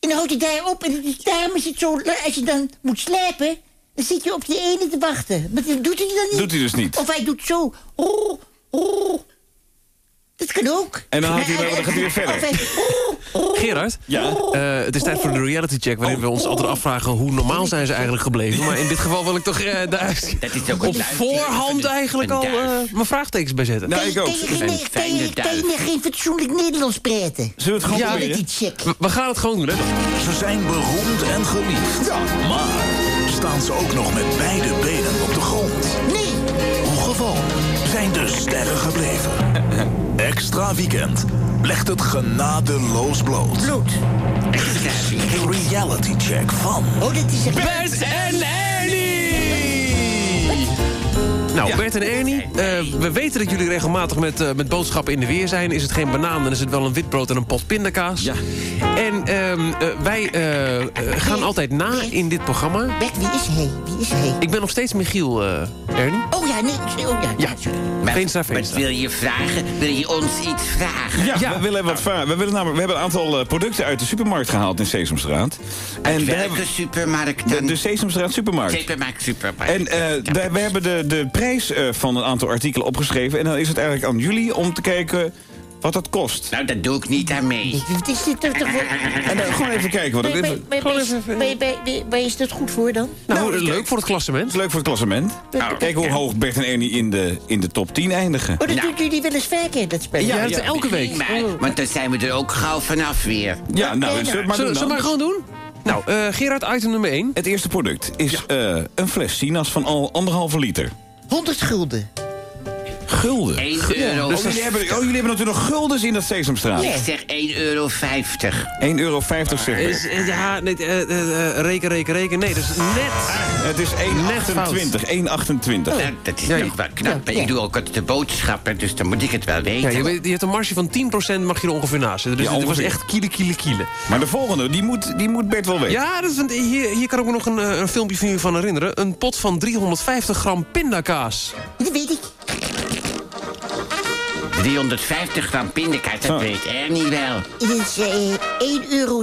[SPEAKER 15] En dan houdt hij daar op en daarom is het zo... Als je dan moet slapen, dan zit je op die ene te wachten. Maar dat doet hij dan niet.
[SPEAKER 1] Doet hij dus niet.
[SPEAKER 15] Of hij doet zo. Dat kan ook.
[SPEAKER 1] En dan, houdt hij, dan gaat hij weer [laughs] verder.
[SPEAKER 15] Hij-
[SPEAKER 14] Gerard?
[SPEAKER 1] Ja?
[SPEAKER 14] Eh, het is tijd voor de reality check, waarin we ons altijd afvragen hoe normaal zijn ze eigenlijk gebleven. Maar in dit geval wil ik toch eh, daar
[SPEAKER 16] Dat is ook
[SPEAKER 14] op voorhand eigenlijk
[SPEAKER 16] Een
[SPEAKER 14] al eh, mijn vraagtekens bij zetten.
[SPEAKER 1] Nou, ik ook.
[SPEAKER 15] Kan je, geen, fatsoenlijk Nederlands praten?
[SPEAKER 1] Zullen we het gewoon
[SPEAKER 14] Ja,
[SPEAKER 1] proberen?
[SPEAKER 15] check.
[SPEAKER 14] We, we gaan het gewoon doen, hè?
[SPEAKER 21] Ze zijn beroemd en geliefd. Maar staan ze ook nog met beide benen op de grond?
[SPEAKER 15] Nee.
[SPEAKER 21] Hoe gewoon zijn de sterren gebleven? [laughs] Ultra Weekend legt het genadeloos bloot.
[SPEAKER 15] Bloed.
[SPEAKER 21] De reality check van...
[SPEAKER 15] Oh, dit is een...
[SPEAKER 14] Bert en Ernie! Nou, Bert en Ernie, eh, we weten dat jullie regelmatig met, eh, met boodschappen in de weer zijn. Is het geen banaan, dan is het wel een witbrood en een pot pindakaas. Ja. En ehm, eh, wij gaan altijd na in dit programma.
[SPEAKER 15] Bert, wie is hij? Wie is hij?
[SPEAKER 14] Ik ben nog steeds Michiel, eh, Ernie.
[SPEAKER 15] Oh ja, nee. Oh ja, ja.
[SPEAKER 14] Veenstra, Veenstra.
[SPEAKER 16] wil je vragen? Wil je ons iets vragen?
[SPEAKER 1] Ja, we willen wat vragen. We, willen namelijk, we hebben een aantal eh, producten uit de supermarkt gehaald in Sesamstraat. En we
[SPEAKER 16] welke
[SPEAKER 1] hebben
[SPEAKER 16] supermarkt
[SPEAKER 1] de,
[SPEAKER 16] dan?
[SPEAKER 1] de Sesamstraat supermarkt.
[SPEAKER 16] Supermarkt, supermarkt.
[SPEAKER 1] En eh, daar- we hebben de, de prijs eh, van een aantal artikelen opgeschreven. En dan is het eigenlijk aan jullie om te kijken wat dat kost.
[SPEAKER 16] Nou, dat doe ik niet aan mee.
[SPEAKER 15] Wat is dit toch toch voor...
[SPEAKER 1] En dan gewoon even kijken wat het is.
[SPEAKER 15] Waar- is dat goed voor dan?
[SPEAKER 14] Nou,
[SPEAKER 1] kijk.
[SPEAKER 14] leuk voor het klassement.
[SPEAKER 1] Leuk voor het klassement. Kijk hoe hoog Bert en Ernie in de, in de top 10 eindigen.
[SPEAKER 15] Oh, dat doen jullie wel eens vaker, dat spel.
[SPEAKER 14] Ja, elke week.
[SPEAKER 16] Maar, want dan zijn we er ook gauw vanaf weer.
[SPEAKER 1] Ja, nou, zullen we het maar
[SPEAKER 14] Zullen we
[SPEAKER 1] dan?
[SPEAKER 14] maar gewoon doen? Nou, eh, Gerard, item nummer 1.
[SPEAKER 1] Het eerste product is eh, een fles Sinaas van al anderhalve liter.
[SPEAKER 15] 100 gulden.
[SPEAKER 1] Gulden.
[SPEAKER 16] 1
[SPEAKER 1] Gu-
[SPEAKER 16] euro.
[SPEAKER 1] Dus jullie hebben, oh, jullie hebben natuurlijk nog guldens in dat Sesamstraat.
[SPEAKER 16] Ik zeg 1,50 euro.
[SPEAKER 1] 1,50 euro zeg
[SPEAKER 14] Is-
[SPEAKER 1] ik.
[SPEAKER 14] is- Ja, nee, eh, eh, eh, reken, reken, reken. Nee, dat is net.
[SPEAKER 1] Het is 1,28. 1,28.
[SPEAKER 16] Nou, dat is
[SPEAKER 14] Ja,
[SPEAKER 16] nog wel knap. Ik doe ook altijd de boodschappen, dus dan moet ik het wel
[SPEAKER 14] Ja,
[SPEAKER 16] weten.
[SPEAKER 14] je, weet- je hebt een marge van 10% mag je er ongeveer naast zitten. Dus
[SPEAKER 1] Ja,
[SPEAKER 14] het was
[SPEAKER 1] ongeveer.
[SPEAKER 14] echt kiele, kiele, kiele.
[SPEAKER 1] Maar de volgende, die moet, die moet Bert wel weten.
[SPEAKER 14] Ja, dat is een- hier, hier kan ik me nog een, eh, een filmpje van je van herinneren. Een pot van 350 gram pindakaas.
[SPEAKER 15] Dat weet ik.
[SPEAKER 16] 350 gram pindakaas, dat weet Ernie wel.
[SPEAKER 15] Het is eh 1,27 euro.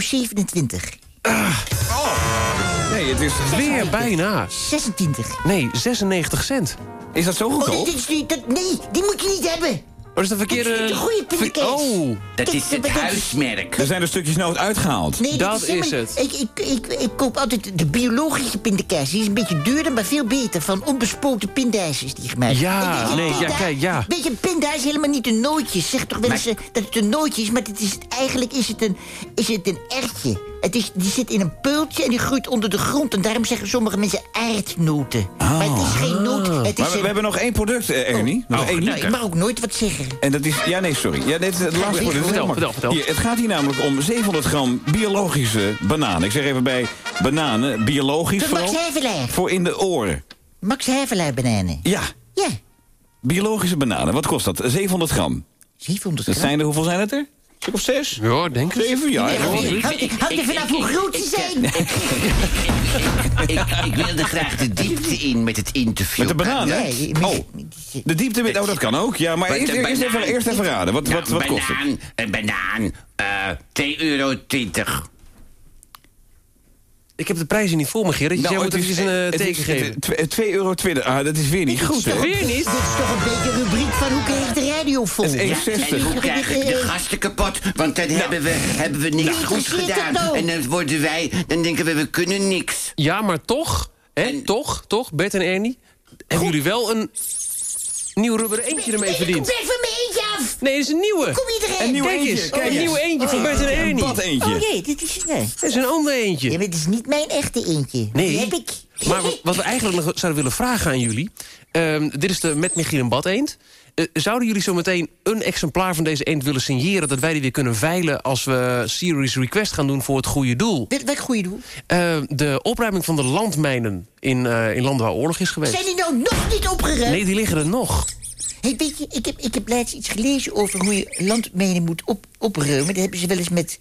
[SPEAKER 1] Nee, het is...
[SPEAKER 14] Weer bijna.
[SPEAKER 15] 26.
[SPEAKER 14] Nee, 96 cent.
[SPEAKER 1] Is dat zo
[SPEAKER 15] Oh,
[SPEAKER 1] goedkoop?
[SPEAKER 15] dit dat, nee, die moet je niet hebben.
[SPEAKER 14] Wat is de verkeerde...
[SPEAKER 15] Dat de goede pindakaas.
[SPEAKER 14] Oh,
[SPEAKER 16] Dat is het
[SPEAKER 15] dat is-
[SPEAKER 16] huismerk.
[SPEAKER 1] Er zijn er stukjes nood uitgehaald.
[SPEAKER 15] Nee,
[SPEAKER 14] Dat is het.
[SPEAKER 15] Ik, ik, ik, ik koop altijd de biologische pindakaas. Die is een beetje duurder, maar veel beter. Van onbespoten pinda's is die gemaakt.
[SPEAKER 14] Ja,
[SPEAKER 15] Weet je,
[SPEAKER 14] nee, ja, kijk, ja.
[SPEAKER 15] Weet je, pinda is helemaal niet een nootje. Zeg toch wel eens eh, dat het een nootje is, maar het is, eigenlijk is het een, is het een ertje. Het is, die zit in een peultje en die groeit onder de grond. En daarom zeggen sommige mensen aardnoten. Maar het is geen noot. Het is
[SPEAKER 1] Maar we, hebben nog één product, eh, Ernie. Nog één.
[SPEAKER 15] nou, ik mag ook nooit wat zeggen.
[SPEAKER 1] En dat is... Ja, nee, sorry. Ja, dit is het laatste
[SPEAKER 15] Vertel,
[SPEAKER 1] product.
[SPEAKER 14] vertel, vertel.
[SPEAKER 1] Hier, het gaat hier namelijk om 700 gram biologische bananen. Ik zeg even bij bananen, biologisch
[SPEAKER 15] Max
[SPEAKER 1] vooral.
[SPEAKER 15] Havelaar.
[SPEAKER 1] Voor in de oren.
[SPEAKER 15] Max Havelaar bananen.
[SPEAKER 1] Ja,
[SPEAKER 15] Ja,
[SPEAKER 1] biologische bananen. Wat kost dat? 700 gram.
[SPEAKER 15] 700
[SPEAKER 1] Dat
[SPEAKER 15] gram.
[SPEAKER 1] zijn er, hoeveel zijn het er? Stuk of zes?
[SPEAKER 14] ja, denk ik.
[SPEAKER 1] Zeven? Ja,
[SPEAKER 15] Nee,
[SPEAKER 1] ja.
[SPEAKER 15] hangt er- hangt er- hangt er vanaf hoe groot ze zijn.
[SPEAKER 16] ik, ik wilde graag de diepte in met het interview.
[SPEAKER 1] Met de bananen?
[SPEAKER 15] Nee,
[SPEAKER 1] Oh, de diepte met... Oh, dat kan ook. Ja, maar eerst, eerst, even,
[SPEAKER 16] banaan.
[SPEAKER 1] eerst even raden. Wat, wat, wat kost het?
[SPEAKER 16] banaan, Een banaan, eh 2,20 euro.
[SPEAKER 14] Ik heb de prijzen niet voor me, Gerrit. Dus jij moet even een eh,
[SPEAKER 1] het
[SPEAKER 14] teken
[SPEAKER 1] is-
[SPEAKER 14] geven.
[SPEAKER 1] het- het- 2,20 euro. Ah, dat is weer niet
[SPEAKER 15] Dit is
[SPEAKER 1] goed,
[SPEAKER 15] toch-?
[SPEAKER 14] Weer niet?
[SPEAKER 15] Dit is toch een beetje rubriek van hoe krijg ik de radio vol?
[SPEAKER 1] Het is
[SPEAKER 16] En
[SPEAKER 1] 1,60.
[SPEAKER 16] hoe krijg ik de gasten kapot? Want dan hebben, we, hebben we niks
[SPEAKER 15] Nou,
[SPEAKER 16] goed gedaan.
[SPEAKER 15] nou?
[SPEAKER 16] En dan worden wij, dan denken we, we kunnen niks.
[SPEAKER 14] Ja, maar toch, hè, toch, toch, Bert en Ernie... hebben jullie wel een nieuw rubberen eentje ermee
[SPEAKER 15] Kom
[SPEAKER 14] verdiend.
[SPEAKER 15] even van mijn eentje af!
[SPEAKER 14] Nee, dat is een nieuwe.
[SPEAKER 15] Kom iedereen!
[SPEAKER 1] Een nieuw
[SPEAKER 14] Kijk
[SPEAKER 1] eentje,
[SPEAKER 14] eens,
[SPEAKER 1] kijk
[SPEAKER 14] een
[SPEAKER 1] eens.
[SPEAKER 14] nieuw eentje voor Bert en
[SPEAKER 1] Een
[SPEAKER 14] Ernie.
[SPEAKER 1] bad eentje.
[SPEAKER 15] Oh nee, dit is... Nee.
[SPEAKER 14] Dat is een ander eentje.
[SPEAKER 15] Ja, maar dit is niet mijn echte eentje.
[SPEAKER 14] Nee.
[SPEAKER 15] Die heb ik.
[SPEAKER 14] Maar wat- wat we eigenlijk nog zouden willen vragen aan jullie... ehm, dit is de met Michiel en Bad eend. Eh, zouden jullie zo meteen een exemplaar van deze eend willen signeren... dat wij die weer kunnen veilen als we Series Request gaan doen voor het goede doel?
[SPEAKER 15] Wat goede doel?
[SPEAKER 14] Eh, de opruiming van de landmijnen in, eh, in landen waar oorlog is geweest.
[SPEAKER 15] Zijn die nou nog niet opgeruimd?
[SPEAKER 14] Nee, die liggen er nog.
[SPEAKER 15] Hey, weet je, ik heb, ik heb laatst iets gelezen over hoe je landmijnen moet op, opruimen. Dat hebben ze wel eens met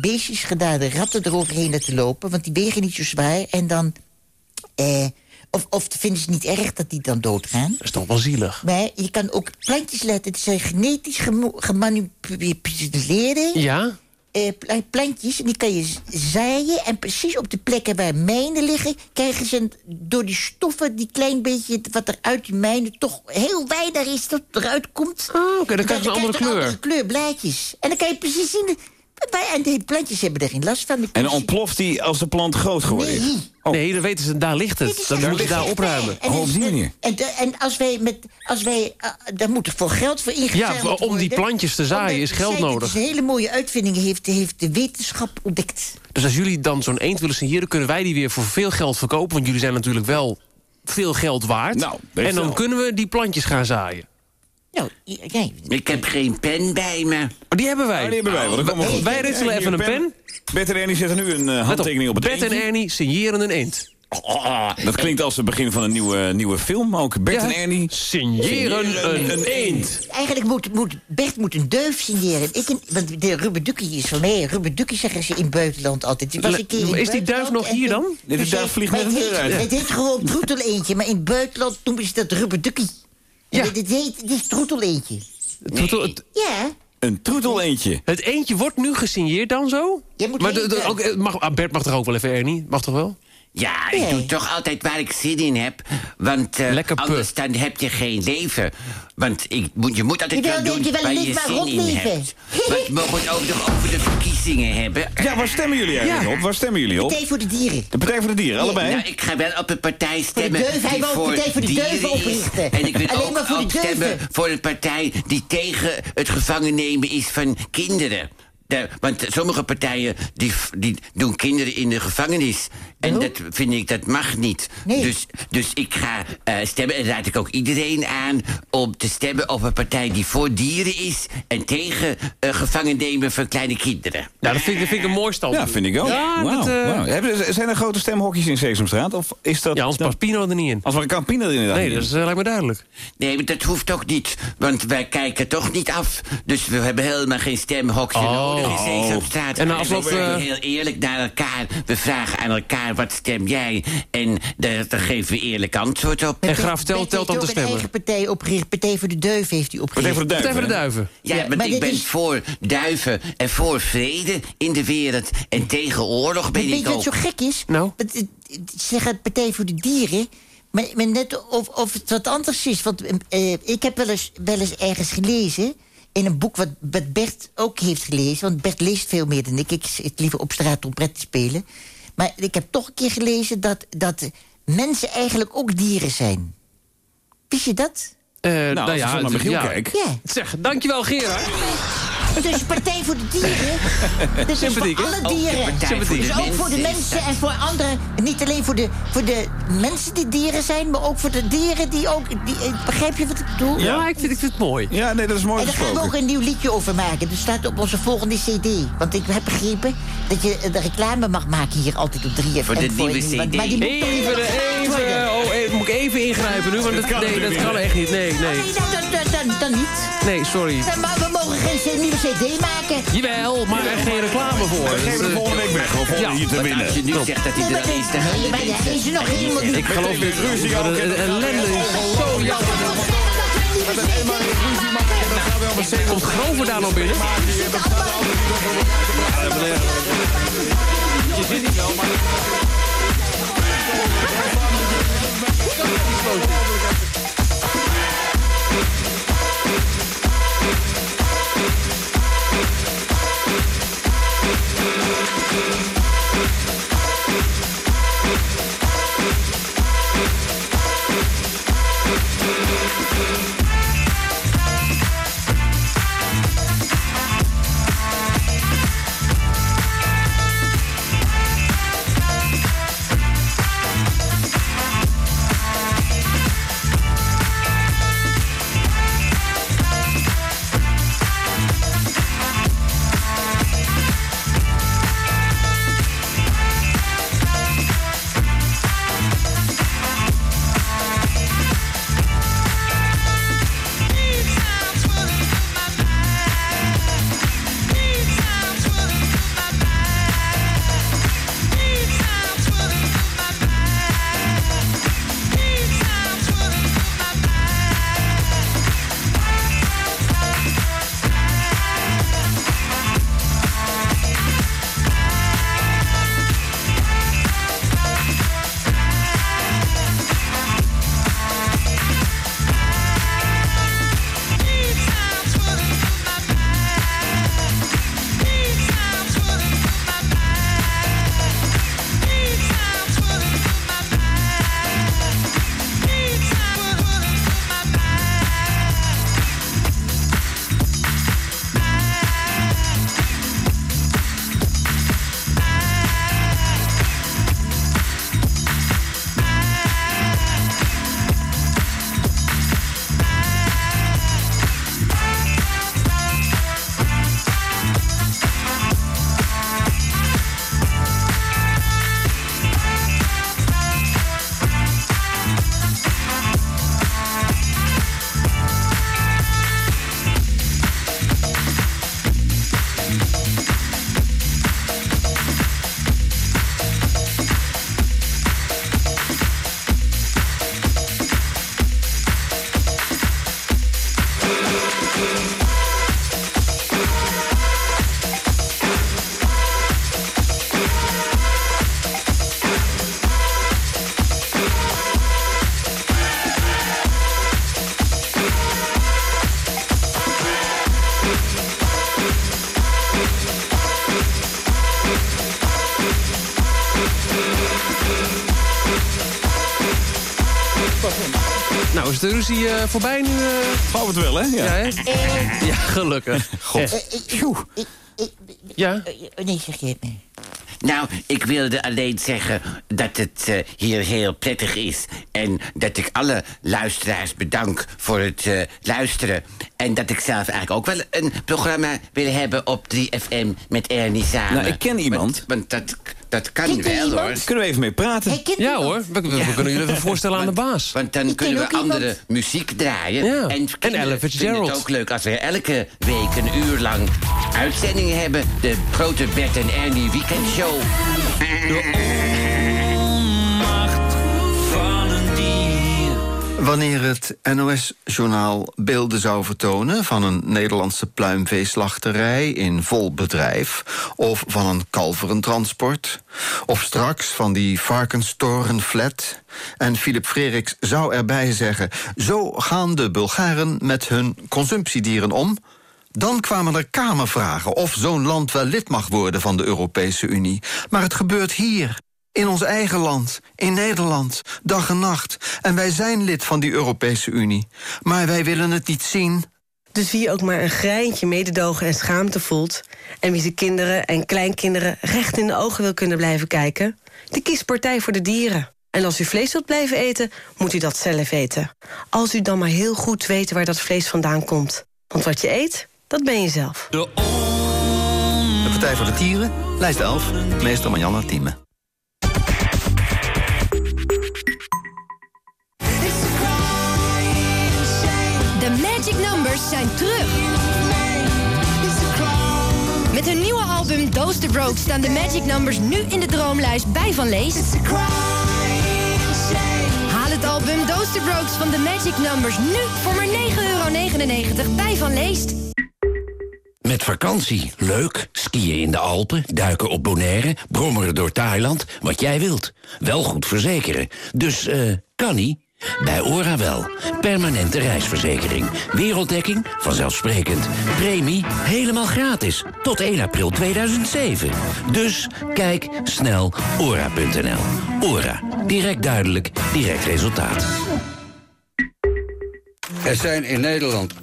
[SPEAKER 15] beestjes gedaan, de ratten eroverheen laten lopen... want die wegen niet zo zwaar en dan... of, of vinden ze niet erg dat die dan doodgaan?
[SPEAKER 14] Dat is toch wel zielig.
[SPEAKER 15] Maar je kan ook plantjes laten... Het zijn genetisch gemanipuleerde
[SPEAKER 14] Ja?
[SPEAKER 15] eh, pla- plantjes. En die kan je zaaien. En precies op de plekken waar mijnen liggen... krijgen ze een- door die stoffen, die klein beetje... wat er uit die mijnen toch heel weinig is dat eruit komt.
[SPEAKER 14] Oh, oké, dan krijgen ze een andere kleur.
[SPEAKER 15] andere kleur, blaadjes. En dan kan je precies zien... En de plantjes hebben er geen last van. Die
[SPEAKER 1] En ontploft die als de plant groot geworden is.
[SPEAKER 15] Nee.
[SPEAKER 14] Nee, dan weten ze, daar ligt het. Dan moeten ze daar opruimen.
[SPEAKER 15] En,
[SPEAKER 1] Oh, op die manier.
[SPEAKER 15] En, en als wij met. Als wij, uh, daar moet er voor geld voor ingezameld
[SPEAKER 14] Ja, om die plantjes te zaaien
[SPEAKER 15] Omdat
[SPEAKER 14] is geld nodig.
[SPEAKER 15] Het is een hele mooie uitvinding, heeft, heeft de wetenschap ontdekt.
[SPEAKER 14] Dus als jullie dan zo'n eend willen signeren... kunnen wij die weer voor veel geld verkopen. Want jullie zijn natuurlijk wel veel geld waard.
[SPEAKER 1] Nou,
[SPEAKER 14] en dan
[SPEAKER 1] wel.
[SPEAKER 14] kunnen we die plantjes gaan zaaien.
[SPEAKER 15] Nou, jij...
[SPEAKER 16] Ik heb geen pen bij me.
[SPEAKER 14] Oh, die hebben wij.
[SPEAKER 1] Oh, die hebben wij, want goed.
[SPEAKER 14] Wij ritselen even een pen.
[SPEAKER 1] Bert en Ernie zetten nu een eh, handtekening op het
[SPEAKER 14] Bert en. Ernie signeren een eend.
[SPEAKER 1] Dat klinkt als het begin van een nieuwe, nieuwe film ook. Bert
[SPEAKER 14] Ja.
[SPEAKER 1] en Ernie
[SPEAKER 14] Signeren een eend.
[SPEAKER 15] Eigenlijk moet, moet Bert moet een duif signeren. Ik een, want de rubberdukkie is van mij. Rubberdukkie zeggen ze in het buitenland altijd. Was een keer in het
[SPEAKER 14] Is die duif nog hier dan?
[SPEAKER 1] Nee, de duif vliegt met deur uit.
[SPEAKER 15] Het heet gewoon troetel eentje, maar in het buitenland noemen ze dat rubberdukkie. Ja. Heet het is troetel eentje.
[SPEAKER 14] Troetel- het-
[SPEAKER 15] Ja.
[SPEAKER 1] Een troetel eentje.
[SPEAKER 14] Het eentje wordt nu gesigneerd dan zo?
[SPEAKER 15] moet
[SPEAKER 14] maar de- de- ook, eh, mag, ah, Bert mag toch ook wel even, Ernie? Mag toch wel?
[SPEAKER 16] Ja, ik doe toch altijd waar ik zin in heb. Want eh, anders dan heb je geen leven. Want ik, moet, je moet altijd
[SPEAKER 15] Jawel,
[SPEAKER 16] wel doen
[SPEAKER 15] je wel
[SPEAKER 16] waar je
[SPEAKER 15] leven, maar
[SPEAKER 16] zin in
[SPEAKER 15] rondleven.
[SPEAKER 16] hebt. Want we mogen het ook nog over de verkiezingen hebben.
[SPEAKER 1] Ja, waar stemmen jullie eigenlijk op? Waar stemmen jullie op?
[SPEAKER 15] Partij voor de dieren.
[SPEAKER 1] De Partij voor de Dieren, allebei?
[SPEAKER 16] Nou, ik ga wel op een partij stemmen
[SPEAKER 15] duiven, hij
[SPEAKER 16] die voor
[SPEAKER 15] partij voor de oprichten.
[SPEAKER 16] En ik wil
[SPEAKER 15] Alleen
[SPEAKER 16] ook,
[SPEAKER 15] maar voor de
[SPEAKER 16] stemmen voor een partij die tegen het gevangen nemen is van kinderen. De- want sommige partijen die, die doen kinderen in de gevangenis. En dat vind ik, dat mag niet. Dus, dus ik ga eh, stemmen en raad ik ook iedereen aan... om te stemmen op een partij die voor dieren is... en tegen eh, gevangen nemen van kleine kinderen.
[SPEAKER 14] Ja, dat vind ik, dat vind ik een mooi stand.
[SPEAKER 1] Ja, vind ik ook.
[SPEAKER 14] Ja, dat, eh,
[SPEAKER 1] Zijn er grote stemhokjes in Sesamstraat? Of is dat...
[SPEAKER 14] Ja, past Pino er niet in.
[SPEAKER 1] Als we kan Pino er inderdaad
[SPEAKER 14] Nee, dat is, lijkt me duidelijk.
[SPEAKER 16] Nee, maar dat hoeft ook niet. Want wij kijken toch niet af. Dus we hebben helemaal geen stemhokje
[SPEAKER 14] Oh.
[SPEAKER 16] nodig in Sesamstraat.
[SPEAKER 14] En na
[SPEAKER 16] we
[SPEAKER 14] eh,
[SPEAKER 16] heel eerlijk naar elkaar. We vragen aan elkaar, wat stem jij? En daar, daar geven we eerlijk antwoord op.
[SPEAKER 14] En Graaf telt, telt dan
[SPEAKER 15] Hij
[SPEAKER 14] te
[SPEAKER 15] heeft ook een
[SPEAKER 14] stemmen.
[SPEAKER 15] eigen partij opgericht. Partij voor de Duiven heeft hij opgericht.
[SPEAKER 1] Partij voor de
[SPEAKER 14] Partij voor de duiven.
[SPEAKER 16] Ja,
[SPEAKER 15] maar
[SPEAKER 16] ik ben
[SPEAKER 15] is-
[SPEAKER 16] voor duiven en voor vrede in de wereld. En tegen oorlog ben
[SPEAKER 15] Weet je
[SPEAKER 16] ik
[SPEAKER 15] wat
[SPEAKER 16] ook.
[SPEAKER 15] zo gek is?
[SPEAKER 14] Nou?
[SPEAKER 15] Het- het- het- Ze zeggen Partij voor de Dieren. Maar, maar net of, of het wat anders is. Want eh, ik heb wel eens, wel eens ergens gelezen... in een boek wat, wat Bert ook heeft gelezen... want Bert leest veel meer dan ik. Ik zit liever op straat om pret te spelen. Maar ik heb toch een keer gelezen... dat, dat mensen eigenlijk ook dieren zijn. Wist je dat?
[SPEAKER 14] Eh,
[SPEAKER 1] Nou, als ik zo naar Michiel
[SPEAKER 14] ja.
[SPEAKER 1] kijk.
[SPEAKER 15] Ja.
[SPEAKER 14] Zeg, dankjewel Gerard.
[SPEAKER 15] Dus Partij voor de Dieren. [laughs] Dus is voor alle dieren.
[SPEAKER 16] Voor
[SPEAKER 15] Dus ook voor de
[SPEAKER 16] Mensen.
[SPEAKER 15] en voor anderen. Niet alleen voor de, voor de mensen die dieren zijn, maar ook voor de dieren die ook. Die, eh, begrijp je wat ik bedoel?
[SPEAKER 14] Ja, ik vind, ik vind het mooi.
[SPEAKER 1] Ja, nee, dat is mooi
[SPEAKER 15] En daar gaan we ook een nieuw liedje over maken. Dat staat op onze volgende CD. Want ik heb begrepen dat je eh, de reclame mag maken hier altijd op 3FM.
[SPEAKER 16] Voor de nieuwe CD.
[SPEAKER 15] Maar die moet toch
[SPEAKER 14] Even,
[SPEAKER 15] nog gemaakt worden?
[SPEAKER 14] even, oh, even, moet ik even ingrijpen nu? Want
[SPEAKER 1] Dat
[SPEAKER 14] dat,
[SPEAKER 1] kan
[SPEAKER 14] nee, dat kan echt niet. Nee,
[SPEAKER 15] Nee,
[SPEAKER 14] nee.
[SPEAKER 15] dan, dan, dan, dan, dan niet.
[SPEAKER 14] Nee, sorry.
[SPEAKER 15] Nee, Maar we mogen geen nieuwe CD maken.
[SPEAKER 14] Jawel, maar er geen reclame voor.
[SPEAKER 1] We geven
[SPEAKER 14] Dus,
[SPEAKER 1] er
[SPEAKER 14] eh,
[SPEAKER 1] volgende week weg. Gewoon
[SPEAKER 14] Ja,
[SPEAKER 1] hier te winnen.
[SPEAKER 16] als je nu zegt dat hij er
[SPEAKER 15] maar
[SPEAKER 16] is, dan gaan
[SPEAKER 15] nee, maar is er nog helemaal niet.
[SPEAKER 14] Ik geloof dit.
[SPEAKER 1] ruzie
[SPEAKER 14] maar
[SPEAKER 1] ook,
[SPEAKER 14] De
[SPEAKER 1] en
[SPEAKER 14] de
[SPEAKER 1] dan gaan we
[SPEAKER 14] ellende is zo jammer. Komt Grover daar nog binnen? Je zit niet wel, maar... Ruzie eh, voorbij nu? eh?
[SPEAKER 1] Geloof het wel, hè? Ja.
[SPEAKER 14] Ja, hè? ja gelukkig.
[SPEAKER 1] God.
[SPEAKER 14] Ja?
[SPEAKER 15] Nee, zeg je het niet.
[SPEAKER 16] Nou, ik wilde alleen zeggen dat het eh, hier heel prettig is. En dat ik alle luisteraars bedank voor het eh, luisteren. En dat ik zelf eigenlijk ook wel een programma wil hebben op 3FM met Ernie samen.
[SPEAKER 1] Nou, ik ken iemand.
[SPEAKER 16] Want, want dat, dat kan wel, hoor.
[SPEAKER 1] Kunnen we even mee praten?
[SPEAKER 14] Ja hoor, we, we- we kunnen jullie even voorstellen aan de baas.
[SPEAKER 16] Want dan kunnen we andere muziek draaien.
[SPEAKER 14] Ja.
[SPEAKER 16] En,
[SPEAKER 14] En
[SPEAKER 16] vinden
[SPEAKER 14] Fitzgerald.
[SPEAKER 16] het ook leuk als we elke week een uur lang uitzendingen hebben. De grote Bert en Ernie weekendshow.
[SPEAKER 6] Wanneer het NOS-journaal beelden zou vertonen van een Nederlandse pluimveeslachterij in vol bedrijf, of van een kalverentransport, of straks van die varkenstorenflat, en Philip Freriks zou erbij zeggen: Zo gaan de Bulgaren met hun consumptiedieren om. Dan kwamen er kamervragen of zo'n land wel lid mag worden van de Europese Unie. Maar het gebeurt hier, in ons eigen land, in Nederland, dag en nacht. En wij zijn lid van die Europese Unie. Maar wij willen het niet zien.
[SPEAKER 22] Dus wie ook maar een greintje mededogen en schaamte voelt... en wie zijn kinderen en kleinkinderen recht in de ogen wil kunnen blijven kijken... die kiest Partij voor de Dieren. En als u vlees wilt blijven eten, moet u dat zelf eten. Als u dan maar heel goed weet waar dat vlees vandaan komt. Want wat je eet, dat ben je zelf.
[SPEAKER 6] De Partij voor de Dieren, lijst 11, meester Marianne Thieme.
[SPEAKER 23] De Magic Numbers zijn terug. Met hun nieuwe album Doos the Broke staan de Magic Numbers nu in de droomlijst bij Van Lees. Haal het album Doos the Brokes van de Magic Numbers nu voor maar 9,99 euro bij Van Leest.
[SPEAKER 24] Met vakantie. Leuk. Skiën in de Alpen, duiken op Bonaire, brommeren door Thailand. Wat jij wilt. Wel goed verzekeren. Dus, eh, kan niet? Bij ORA wel. Permanente reisverzekering. Werelddekking? Vanzelfsprekend. Premie? Helemaal gratis. Tot 1 april 2007. Dus kijk snel ora.nl. ORA. Direct duidelijk, direct resultaat.
[SPEAKER 25] Er zijn in Nederland 1,5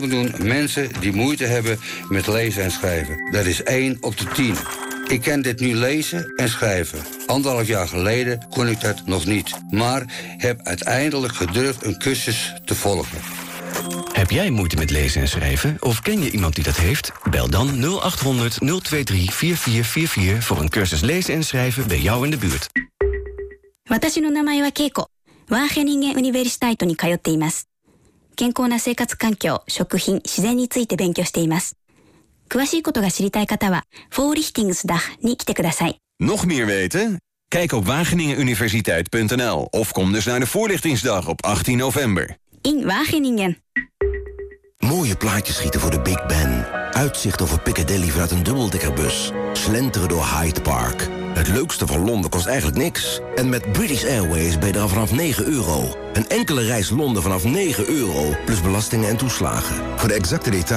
[SPEAKER 25] miljoen mensen die moeite hebben met lezen en schrijven. Dat is 1 op de 10. Ik kan dit nu lezen en schrijven. Anderhalf jaar geleden kon ik dat nog niet. Maar heb uiteindelijk gedurfd een cursus te volgen.
[SPEAKER 26] Heb jij moeite met lezen en schrijven? Of ken je iemand die dat heeft? Bel dan 0800 023 4444 voor een cursus lezen en schrijven bij jou in de buurt.
[SPEAKER 27] 私の名前はケイコ。ワーヘニンゲン・ウニベリスタイトに通っています。健康な生活環境、食品、自然について勉強しています。 詳しいことが知りたい方は、フォーリヒティングスダに来てください。
[SPEAKER 28] Nog meer weten? Kijk op wageningenuniversiteit.nl of kom dus naar de voorlichtingsdag op 18 november.
[SPEAKER 27] in Wageningen.
[SPEAKER 5] Mooie plaatjes schieten voor de Big Ben. Uitzicht over Piccadilly vanuit een dubbeldekkerbus. Slenteren door Hyde Park. Het leukste van Londen kost eigenlijk niks. En met British Airways ben je er al vanaf 9 euro. Een enkele reis Londen vanaf 9 euro. Plus belastingen en toeslagen. Voor de exacte details